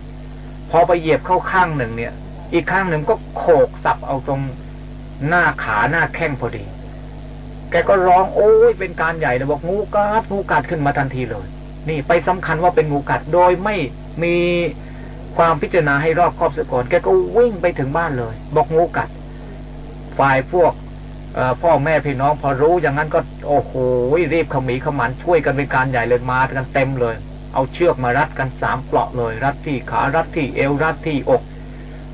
พอไปเหยียบเข้าข้างหนึ่งเนี่ย อีกข้างหนึ่งก็โขกสับเอาตรง หน้าขาหน้าแข้งพอดี แกก็ร้องโอ้ยเป็นการใหญ่เลยบอกงูกัดงูกัดขึ้นมาทันทีเลย นี่ไปสำคัญว่าเป็นงูกัดโดยไม่มีความพิจารณาให้รอบครอบสก่อน แกก็วิ่งไปถึงบ้านเลย บอกงูกัด ฝ่ายพวกพ่อแม่พี่น้องพอรู้อย่างนั้นก็โอ้โหรีบขมีขมันช่วยกันเป็นการใหญ่เลยมากันเต็มเลย เอาเชือกมารัดกันสามเปลาะเลย รัดที่ขารัดที่เอวรัดที่อก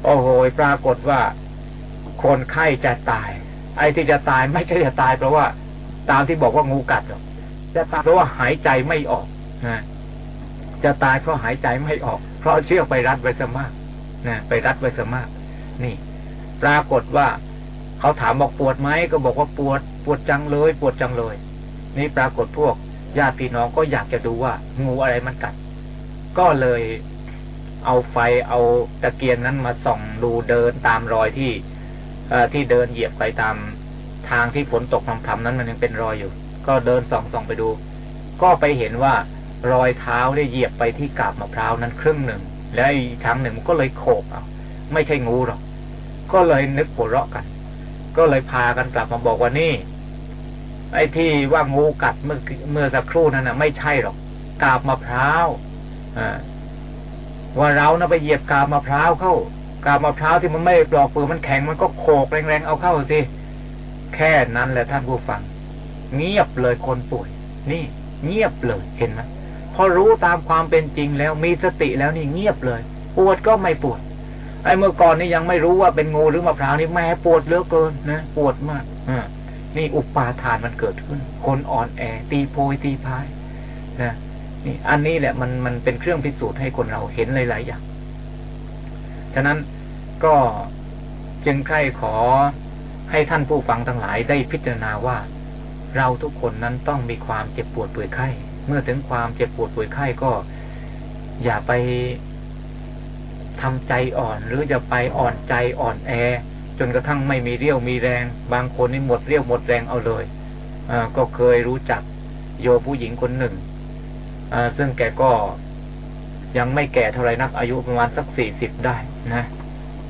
โอ้โหปรากฏว่า คนไข้จะตาย ไอ้ที่จะตายไม่ใช่จะตายเพราะว่าตามที่บอกว่างูกัดหรอกจะตายเพราะว่าหายใจไม่ออกนะจะตายเพราะหายใจไม่ออก เพราะเชือกไปรัดไว้สมากนะไปรัดไว้สมาก นี่ ปรากฏว่าเขาถามบอกปวดไหมก็บอกว่าปวด ปวดจังเลย ปวดจังเลย นี่ปรากฏพวกญาติพี่น้องก็อยากจะดูว่า งูอะไรมันกัด ก็เลยเอาไฟเอาตะเกียงนั้นมาส่องดูเดินตามรอยที่ ที่เดินเหยียบไปตามทางที่ฝนตกทำๆนั้นมันยังเป็นรอยอยู่ ก็เดินส่องส่องไปดู ก็ไปเห็นว่ารอยเท้าได้เหยียบไปที่กาบมะพร้าวนั้นครึ่งหนึ่ง แล้วอีกทางหนึ่งมันก็เลยโขกเอาไม่ใช่งูหรอก ก็เลยนึกหัวเราะกัน ก็เลยพากันกลับมาบอกว่านี่ ไอ้ที่ว่างูกัดเมื่อเมื่อสักครู่นั้นนะไม่ใช่หรอก กาบมะพร้าวอ่าว่าเรานะไปเหยียบกาบมะพร้าวเข้า กาบมะพร้าวที่มันไม่ปลอกเปลือกมันแข็งมันก็โขกแรงๆเอาเข้าสิแค่นั้นแหละท่านผู้ฟัง เงียบเลยคนป่วย นี่ เงียบเลยเห็นไหมพอรู้ตามความเป็นจริงแล้วมีสติแล้วนี่เงียบเลย ปวดก็ไม่ปวดไอ้เมื่อก่อนนี่ยังไม่รู้ว่าเป็นงูหรือมะพร้าวนี่แม่ปวดเหลือเกินนะปวดมากอ่านี่อุปาทานมันเกิดขึ้น คนอ่อนแอ ตีโพยตีพายนะนี่ อันนี้แหละมันมันเป็นเครื่องพิสูจน์ให้คนเราเห็นหลายๆอย่างฉะนั้น ก็จึงใครขอให้ท่านผู้ฟังทั้งหลายได้พิจารณาว่า เราทุกคนนั้นต้องมีความเจ็บปวดป่วยไข้ เมื่อถึงความเจ็บปวดป่วยไข้ก็ อย่าไปทำใจอ่อนหรือจะไปอ่อนใจอ่อนแอ จนกระทั่งไม่มีเรี่ยวมีแรง บางคนนี่หมดเรี่ยวหมดแรงเอาเลยอก็เคยรู้จักโยผู้หญิงคนหนึ่งซึ่งแกก็ยังไม่แก่เท่าไรนักอายุประมาณสักสี่สิบได้นะ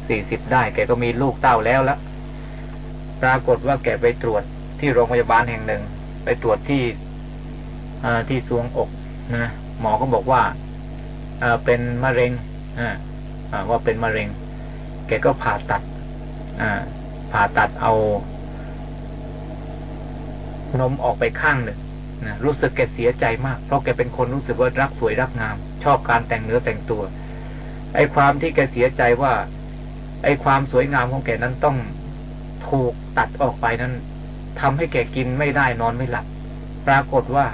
สี่สิบได้ แกก็มีลูกเต้าแล้วละปรากฏว่าแกไปตรวจที่โรงพยาบาลแห่งหนึ่ง ไปตรวจที่อที่ซวงอกนะหมอก็บอกว่าเป็นมะเร็งว่าเป็นมะเร็ง แกก็ผ่าตัดผ่าตัดเอานมออกไปข้างหนึ่งนะรู้สึกแกเสียใจมาก เพราะแกเป็นคนรู้สึกว่ารักสวยรักงาม ชอบการแต่งเนื้อแต่งตัว ไอ้ความที่แกเสียใจว่า ไอความสวยงามของแกนั้นต้องถูกตัดออกไปนั้นทำให้แกกินไม่ได้นอนไม่หลับ ปรากฏว่า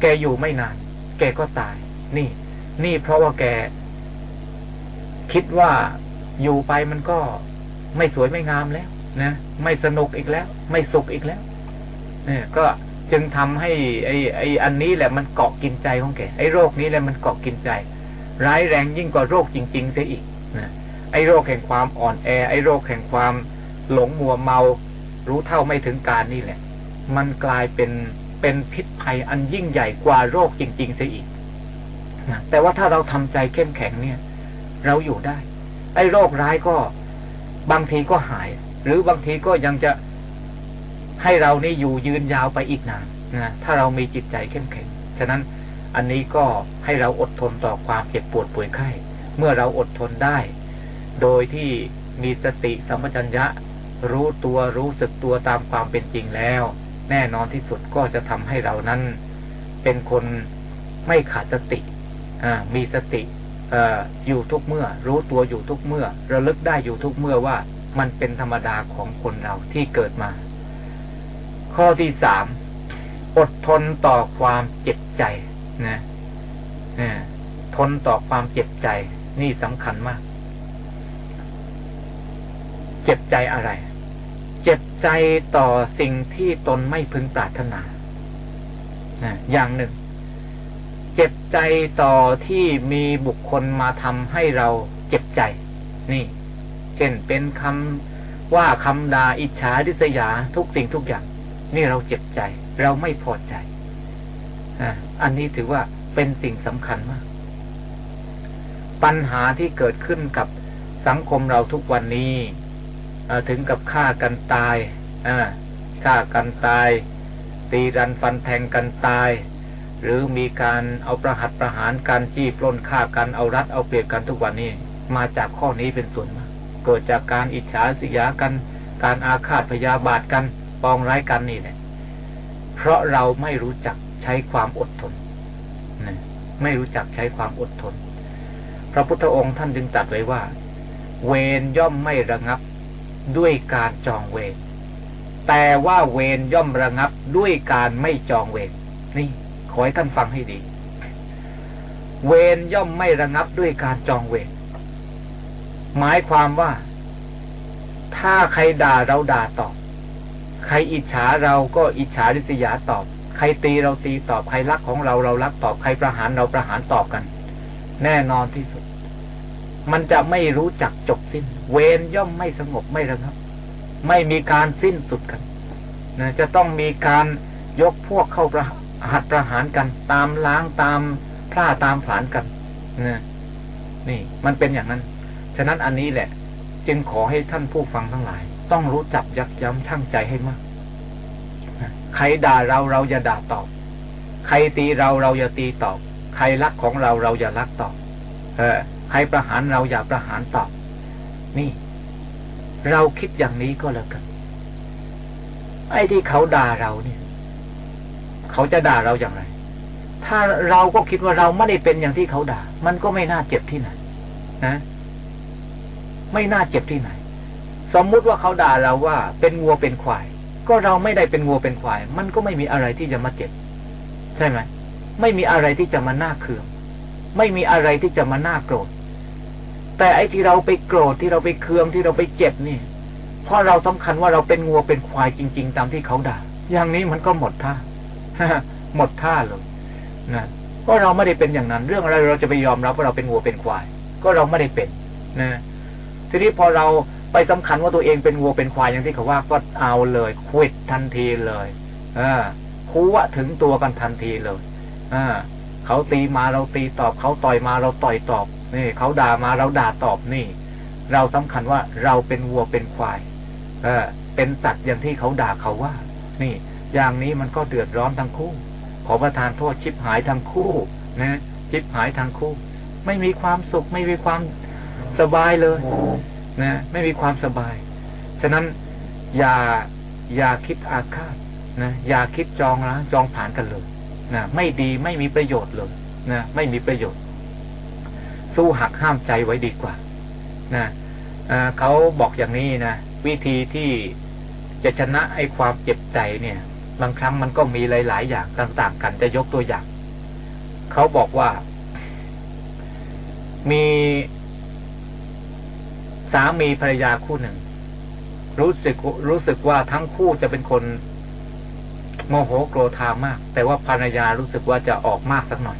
แกอยู่ไม่นาน แกก็ตาย นี่ นี่เพราะว่าแก คิดว่าอยู่ไปมันก็ไม่สวยไม่งามแล้วนะไม่สนุกอีกแล้ว ไม่สุขอีกแล้ว เนี่ย ก็จึงทำให้ ไอ้ไอ้อันนี้แหละมันเกาะกินใจของแกไอ้โรคนี้แหละมันเกาะกินใจ ร้ายแรงยิ่งกว่าโรคจริงๆเสียอีก ไอ้โรคแห่งความอ่อนแอ ไอ้โรคแห่งความหลงมัวเมา รู้เท่าไม่ถึงการนี่แหละ มันกลายเป็นเป็นพิษภัยอันยิ่งใหญ่กว่าโรคจริงๆเสียอีกนะแต่ว่าถ้าเราทำใจเข้มแข็งเนี่ย เราอยู่ได้ ไอ้โรคร้ายก็บางทีก็หาย หรือบางทีก็ยังจะให้เรานี่อยู่ยืนยาวไปอีกนานนะถ้าเรามีจิตใจเข้มแข็ง ฉะนั้นอันนี้ก็ให้เราอดทนต่อความเจ็บปวดป่วยไข้ เมื่อเราอดทนได้ โดยที่มีสติสัมปชัญญะ รู้ตัวรู้สึกตัวตามความเป็นจริงแล้ว แน่นอนที่สุดก็จะทำให้เรานั้น เป็นคนไม่ขาดสติมีสติอยู่ทุกเมื่อ รู้ตัวอยู่ทุกเมื่อ ระลึกได้อยู่ทุกเมื่อว่ามันเป็นธรรมดาของคนเราที่เกิดมา ข้อที่สามอดทนต่อความเจ็บใจนะทนต่อความเจ็บใจ นี่สำคัญมาก เจ็บใจอะไร เจ็บใจต่อสิ่งที่ตนไม่พึงปรารถนาอย่างหนึ่ง เจ็บใจต่อที่มีบุคคลมาทำให้เราเจ็บใจ นี่ เช่นเป็นคำว่าคำด่าอิจฉาดิษยาทุกสิ่งทุกอย่าง นี่เราเจ็บใจ เราไม่พอใจอันนี้ถือว่าเป็นสิ่งสำคัญมาก ปัญหาที่เกิดขึ้นกับสังคมเราทุกวันนี้ ถึงกับฆ่ากันตายฆ่ากันตาย ตีรันฟันแทงกันตาย หรือมีการเอาประหัตประหารการจี้ปล้นฆ่ากันเอารัดเอาเปรียบกันทุกวันนี้ มาจากข้อนี้เป็นส่วนมากเกิดจากการอิจฉาสิยากัน การอาฆาตพยาบาทกันปองร้ายกันนี่แหละเพราะเราไม่รู้จักใช้ความอดทนไม่รู้จักใช้ความอดทน พระพุทธองค์ท่านจึงตรัสไว้ว่า เวรย่อมไม่ระงับ ด้วยการจองเวรแต่ว่าเวรย่อมระงับด้วยการไม่จองเวรนี่ขอให้ท่านฟังให้ดี เวรย่อมไม่ระงับด้วยการจองเวรหมายความว่า ถ้าใครด่าเราด่าตอบ ใครอิจฉาเราก็อิจฉาริษยาตอบ ใครตีเราตีตอบ ใครรักของเราเรารักตอบ ใครประหารเราประหารตอบกัน แน่นอนที่สุด มันจะไม่รู้จักจบสิ้น เวรย่อมไม่สงบไม่ระงับ ไม่มีการสิ้นสุดกันนะจะต้องมีการยกพวกเข้าประหัตประหารกัน ตามล้างตามพร่าตามผานกันนะนี่ มันเป็นอย่างนั้น ฉะนั้นอันนี้แหละ จึงขอให้ท่านผู้ฟังทั้งหลาย ต้องรู้จักยักย้ำชั่งใจให้มากใครด่าเราเราอย่าด่าตอบ ใครตีเราเราอย่าตีตอบ ใครรักของเราเราอย่ารักตอบ เออ ใครประหารเราอย่าประหารตอบนี่ เราคิดอย่างนี้ก็แล้วกัน ไอ้ที่เขาด่าเราเนี่ย เขาจะด่าเราอย่างไร ถ้าเราก็คิดว่าเราไม่ได้เป็นอย่างที่เขาด่า มันก็ไม่น่าเจ็บที่ไหนนะไม่น่าเจ็บที่ไหน สมมุติว่าเขาด่าเราว่า เป็นงัวเป็นควาย ก็เราไม่ได้เป็นงัวเป็นควาย มันก็ไม่มีอะไรที่จะมาเจ็บ ใช่ไหมไม่มีอะไรที่จะมาหน้าเคือง ไม่มีอะไรที่จะมาหน้าโกรธ แต่ไอ้ที่เราไปโกรธที่เราไปเคืองที่เราไปเจ็บนี่เพราะเราสำคัญว่าเราเป็นงัวเป็นควายจริง ๆ ตามที่เขาด่าอย่างนี้มันก็หมดท่าหมดท่าเลยนะก็เราไม่ได้เป็นอย่างนั้น เรื่องอะไรเราจะไปยอมรับว่าเราเป็นงัวเป็นควาย ก็เราไม่ได้เป็นนะทีนี้พอเราไปสำคัญว่าตัวเองเป็นงัวเป็นควายอย่างที่เขาว่าก็เอาเลยควิดทันทีเลยอ่าคูวะถึงตัวกันทันทีเลยอ่าเขาตีมาเราตีตอบเขาต่อยมาเราต่อยตอบ นี่เขาด่ามาเราด่าตอบนี่ เราสำคัญว่าเราเป็นวัวเป็นควาย เออ เป็นสัตว์อย่างที่เขาด่าเขาว่า นี่ อย่างนี้มันก็เดือดร้อนทั้งคู่ ขอประทานโทษชิบหายทั้งคู่ นะชิบหายทั้งคู่ ไม่มีความสุขไม่มีความสบายเลย นะ ไม่มีความสบาย ฉะนั้นอย่าอย่าคิดอาฆาตนะอย่าคิดจองล้างจองผ่านกันเลยนะไม่ดีไม่มีประโยชน์เลยนะไม่มีประโยชน์ สู้หักห้ามใจไว้ดีกว่า นะเขาบอกอย่างนี้นะวิธีที่จะชนะไอ้ความเจ็บใจเนี่ย บางครั้งมันก็มีหลาย ๆ อย่างต่าง ๆ กันจะยกตัวอย่างเขาบอกว่า มีสามีภรรยาคู่หนึ่ง รู้สึกรู้สึกว่าทั้งคู่จะเป็นคนโมโหโกรธามาก แต่ว่าภรรยารู้สึกว่าจะออกมากสักหน่อย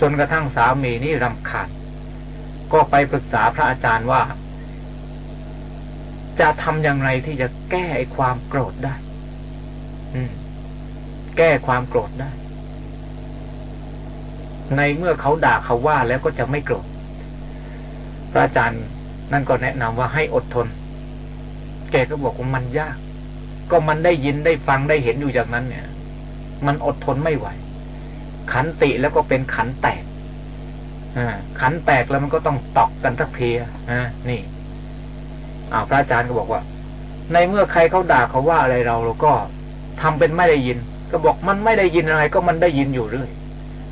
จนกระทั่งสามีนี่รำคาญ ก็ไปปรึกษาพระอาจารย์ว่า จะทำอย่างไรที่จะแก้ไอความโกรธได้ อืม แก้ความโกรธได้ ในเมื่อเขาด่าเขาว่าแล้วก็จะไม่โกรธพระอาจารย์นั่นก็แนะนำว่าให้อดทน แกก็บอกว่ามันยาก ก็มันได้ยินได้ฟังได้เห็นอยู่อย่างนั้นเนี่ย มันอดทนไม่ไหว ขันติแล้วก็เป็นขันแตก ขันแตกแล้วมันก็ต้องตอกกันสักทีอ่านี่อ้าวพระอาจารย์ก็บอกว่า ในเมื่อใครเขาด่าเขาว่าอะไรเราเราก็ทำเป็นไม่ได้ยิน ก็บอกมันไม่ได้ยินอะไร ก็มันได้ยินอยู่เรื่อย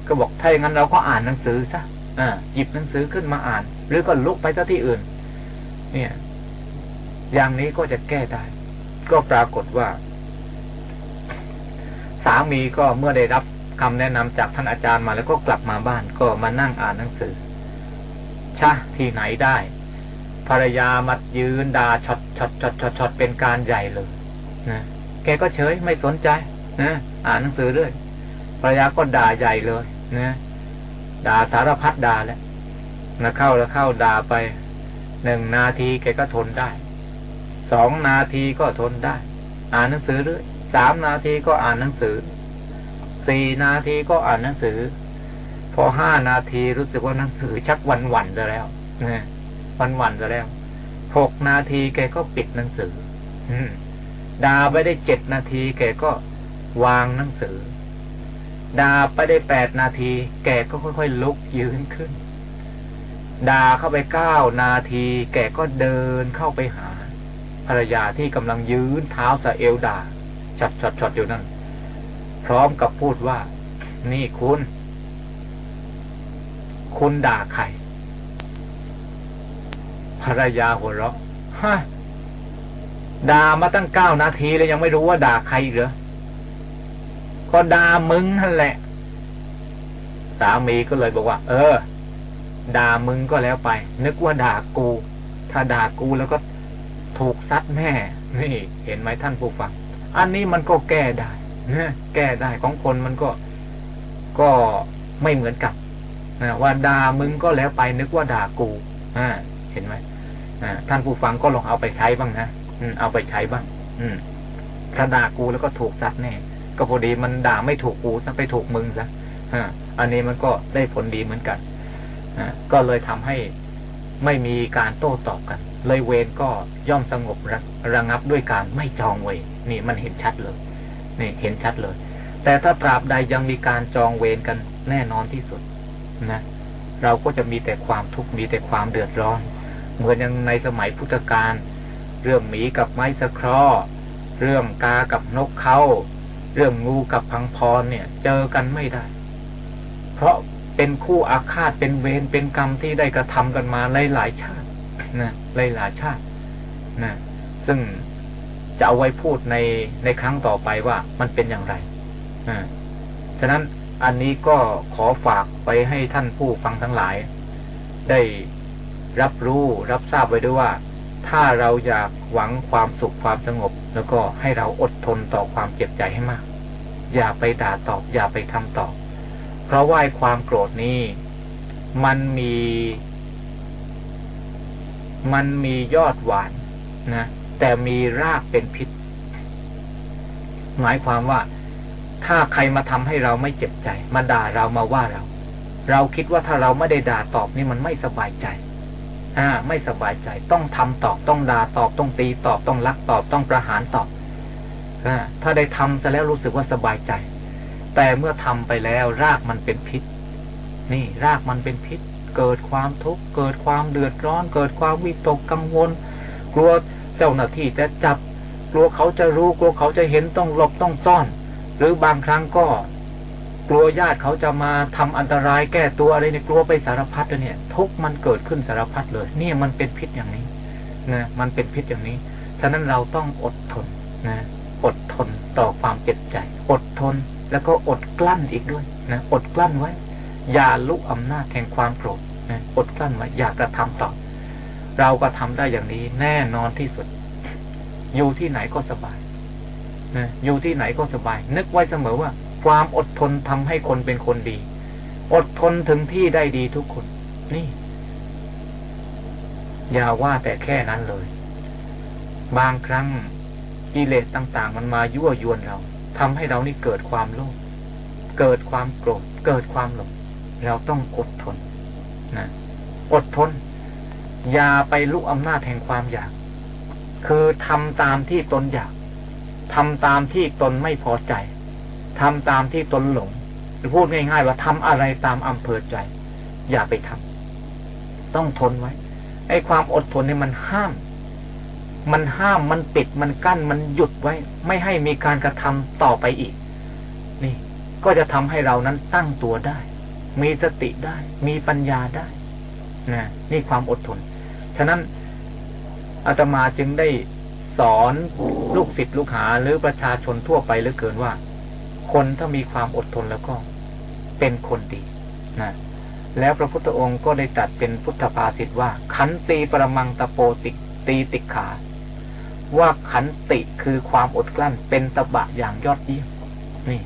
ก็บอกถ้าอย่างนั้นเราก็อ่านหนังสือซะอ่าหยิบหนังสือขึ้นมาอ่าน หรือก็ลุกไปซะที่อื่น เนี่ย อย่างนี้ก็จะแก้ได้ ก็ปรากฏว่า สามีก็เมื่อได้รับ คำแนะนำจากท่านอาจารย์มาแล้วก็กลับมาบ้านก็มานั่งอ่านหนังสือชะที่ไหนได้ ภรรยามายืนด่าช็อตช็อตช็อตช็อตช็อตเป็นการใหญ่เลยนะแกก็เฉยไม่สนใจนะอ่านหนังสือเรื่อยภรรยาก็ด่าใหญ่เลยนะด่าสารพัดด่าแล้วนะเข้าแล้วเข้าด่าไปหนึ่งนาทีแกก็ทนได้สองนาทีก็ทนได้ อ่านหนังสือเรื่อยสามนาทีก็อ่านหนังสือ สี่นาทีก็อ่านหนังสือ พอห้านาทีรู้สึกว่าหนังสือชักวันวันจะแล้วนะวันวันจะแล้วหกนาทีแกก็ปิดหนังสือ อืดาไปได้เจ็ดนาที แกก็วางหนังสือ ดาไปได้แปดนาที แกก็ค่อยๆลุกยืนขึ้นด่าเข้าไปเก้านาที แกก็เดินเข้าไปหา ภรรยาที่กำลังยืนเท้าสะเอวด่าช็อตช็อตช็อตอยู่นั่น พร้อมกับพูดว่า นี่คุณ คุณด่าใครภรรยาหัวเราะฮะด่ามาตั้งเก้านาทีแล้วยังไม่รู้ว่าด่าใครเหรอก็ด่ามึงนั่นแหละ สามีก็เลยบอกว่า เออ ด่ามึงก็แล้วไป นึกว่าด่ากู ถ้าด่ากูแล้วก็ถูกซัดแน่ นี่ เห็นไหมท่านผู้ฟัง อันนี้มันก็แก้ได้ แก้ได้ของคนมันก็ก็ไม่เหมือนกับว่าด่ามึงก็แล้วไปนึกว่าด่ากูอ่าเห็นไหมท่านผู้ฟังก็ลองเอาไปใช้บ้างนะเอาไปใช้บ้าง อืมถ้าด่ากูแล้วก็ถูกซัดแน่ก็พอดีมันด่าไม่ถูกกูซะไปถูกมึงซะอันนี้มันก็ได้ผลดีเหมือนกันก็เลยทำให้ไม่มีการโต้ตอบกัน เลยเวรก็ย่อมสงบระระงับด้วยการไม่จองเวรนี่มันเห็นชัดเลย นี่เห็นชัดเลย แต่ถ้าตราบใดยังมีการจองเวรกันแน่นอนที่สุดนะ เราก็จะมีแต่ความทุกข์มีแต่ความเดือดร้อน เหมือนอย่างในสมัยพุทธกาลเรื่องหมีกับไม้สะครอเรื่องกากับนกเขาเรื่องงูกับพังพรเนี่ย เจอกันไม่ได้ เพราะเป็นคู่อาฆาตเป็นเวรเป็นกรรมที่ได้กระทำกันมาหลายหลายชาตินะหลายหลายชาตินะซึ่ง จะเอาไว้พูดในในครั้งต่อไปว่ามันเป็นอย่างไรนะฉะนั้นอันนี้ก็ขอฝากไปให้ท่านผู้ฟังทั้งหลาย ได้รับรู้รับทราบไว้ด้วยว่า ถ้าเราอยากหวังความสุขความสงบ แล้วก็ให้เราอดทนต่อความเจ็บใจให้มาก อย่าไปด่าตอบ อย่าไปทำตอบ เพราะว่าความโกรธนี้ มันมี มันมียอดหวานนะ แต่มีรากเป็นพิษ หมายความว่าถ้าใครมาทำให้เราไม่เจ็บใจ มาด่าเรามาว่าเรา เราคิดว่าถ้าเราไม่ได้ด่าตอบนี่มันไม่สบายใจ อ่า ไม่สบายใจ ต้องทำตอบต้องด่าตอบต้องตีตอบต้องลักตอบต้องประหารตอบอถ้าได้ทำซะแล้วรู้สึกว่าสบายใจ แต่เมื่อทำไปแล้ว รากมันเป็นพิษ นี่ รากมันเป็นพิษ เกิดความทุกข์เกิดความเดือดร้อน เกิดความวิตกกังวล กลัว จ้าหน้าที่จะจับ กลัวเขาจะรู้ กลัวเขาจะเห็นต้องหลบต้องซ่อน หรือบางครั้งก็กลัวญาติเขาจะมาทำอันตรายแก้ตัวอะไรเนี่ยกลัวไปสารพัดเนี่ย ทุกมันเกิดขึ้นสารพัดเลยนี่มันเป็นพิษอย่างนี้นะมันเป็นพิษอย่างนี้ฉะนั้นเราต้องอดทนนะอดทนต่อความเจ็บใจ อดทนแล้วก็อดกลั้นอีกด้วยนะอดกลั้นไว้ อย่าลุกอำนาจแห่งความโกรธนะอดกลั้นไว้อย่ากระทำต่อ เราก็ทำได้อย่างนี้ แน่นอนที่สุด อยู่ที่ไหนก็สบายนะอยู่ที่ไหนก็สบาย นึกไว้เสมอว่า ความอดทนทำให้คนเป็นคนดี อดทนถึงที่ได้ดีทุกคน นี่ อย่าว่าแต่แค่นั้นเลย บางครั้งกิเลสต่าง ๆ มันมายั่วยวนเราทำให้เรานี่เกิดความโลภเกิดความโกรธเกิดความหลงเราต้องอดทนนะอดทน อย่าไปลุกอำนาจแห่งความอยาก คือทำตามที่ตนอยากทำตามที่ตนไม่พอใจทำตามที่ตนหลงหรือพูดง่ายๆว่าทำอะไรตามอำเภอใจ อย่าไปทำต้องทนไว้ ไอ้ความอดทนเนี่ยมันห้าม มันห้ามมันปิดมันกั้นมันหยุดไว้ ไม่ให้มีการกระทำต่อไปอีก นี่ ก็จะทำให้เรานั้นตั้งตัวได้ มีสติได้ มีปัญญาได้นะนี่ความอดทน ฉะนั้นอาตมาจึงได้สอนลูกศิษย์ลูกหาหรือประชาชนทั่วไปเหลือเกินว่า คนถ้ามีความอดทนแล้วก็เป็นคนดีนะแล้วพระพุทธองค์ก็ได้ตัดเป็นพุทธภาษิตว่า ขันตีประมังตะโปติตีติขา ว่าขันติคือความอดกลั้นเป็นตบะอย่างยอดเยี่ยมนี่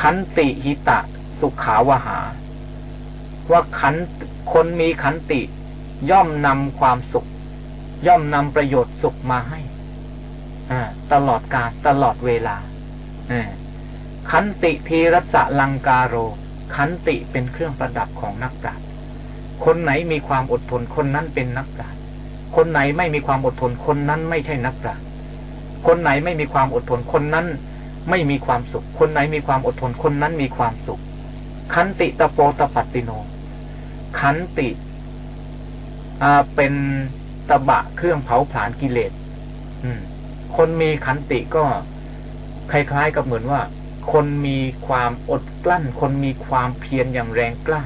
ขันติหิตะสุขาวหา ว่าขันคนมีขันติ ย่อมนำความสุข ย่อมนำประโยชน์สุขมาให้ตลอดกาลตลอดเวลาขันติทีรสะลังกาโร ขันติเป็นเครื่องประดับของนักปราชญ์คนไหนมีความอดทนคนนั้นเป็นนักปราชญ์คนไหนไม่มีความอดทนคนนั้นไม่ใช่นักปราชญ์คนไหนไม่มีความอดทนคนนั้น ไม่มีความสุข คนไหนมีความอดทนคนนั้นมีความสุข ขันติตะโปตปัตติโน ขันติ เป็นตะบะเครื่องเผาผลาญกิเลสคนมีขันติก็คล้ายๆกับเหมือนว่า คนมีความอดกลั้น คนมีความเพียรอย่างแรงกล้า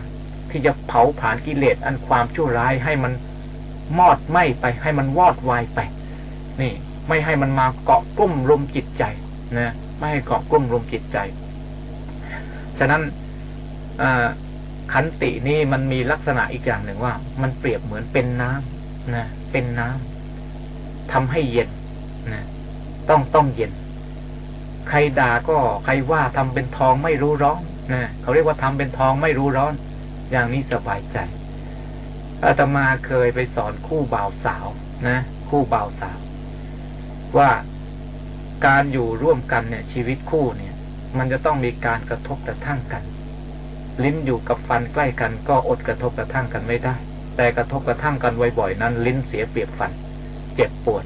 ที่จะเผาผลาญกิเลสอันความชั่วร้ายให้มันมอดไหม้ไป ให้มันวอดวายไป นี่ ไม่ให้มันมาเกาะกลุ่มรุมจิตใจนะไม่ให้เกาะกลุ่มรุมจิตใจ ฉะนั้น ขันตินี่มันมีลักษณะอีกอย่างหนึ่งว่า มันเปรียบเหมือนเป็นน้ำนะเป็นน้ำทำให้เย็นนะต้องต้องเย็น ใครด่าก็ใครว่าทำเป็นทองไม่รู้ร้อนนะเขาเรียกว่าทำเป็นทองไม่รู้ร้อน อย่างนี้สบายใจอาตมาเคยไปสอนคู่บ่าวสาวนะ คู่บ่าวสาว ว่าการอยู่ร่วมกันเนี่ย ชีวิตคู่เนี่ย มันจะต้องมีการกระทบกระทั่งกัน ลิ้นอยู่กับฟันใกล้กันก็อดกระทบกระทั่งกันไม่ได้ แต่กระทบกระทั่งกันบ่อยๆนั้น ลิ้นเสียเปรียบฟัน เจ็บปวด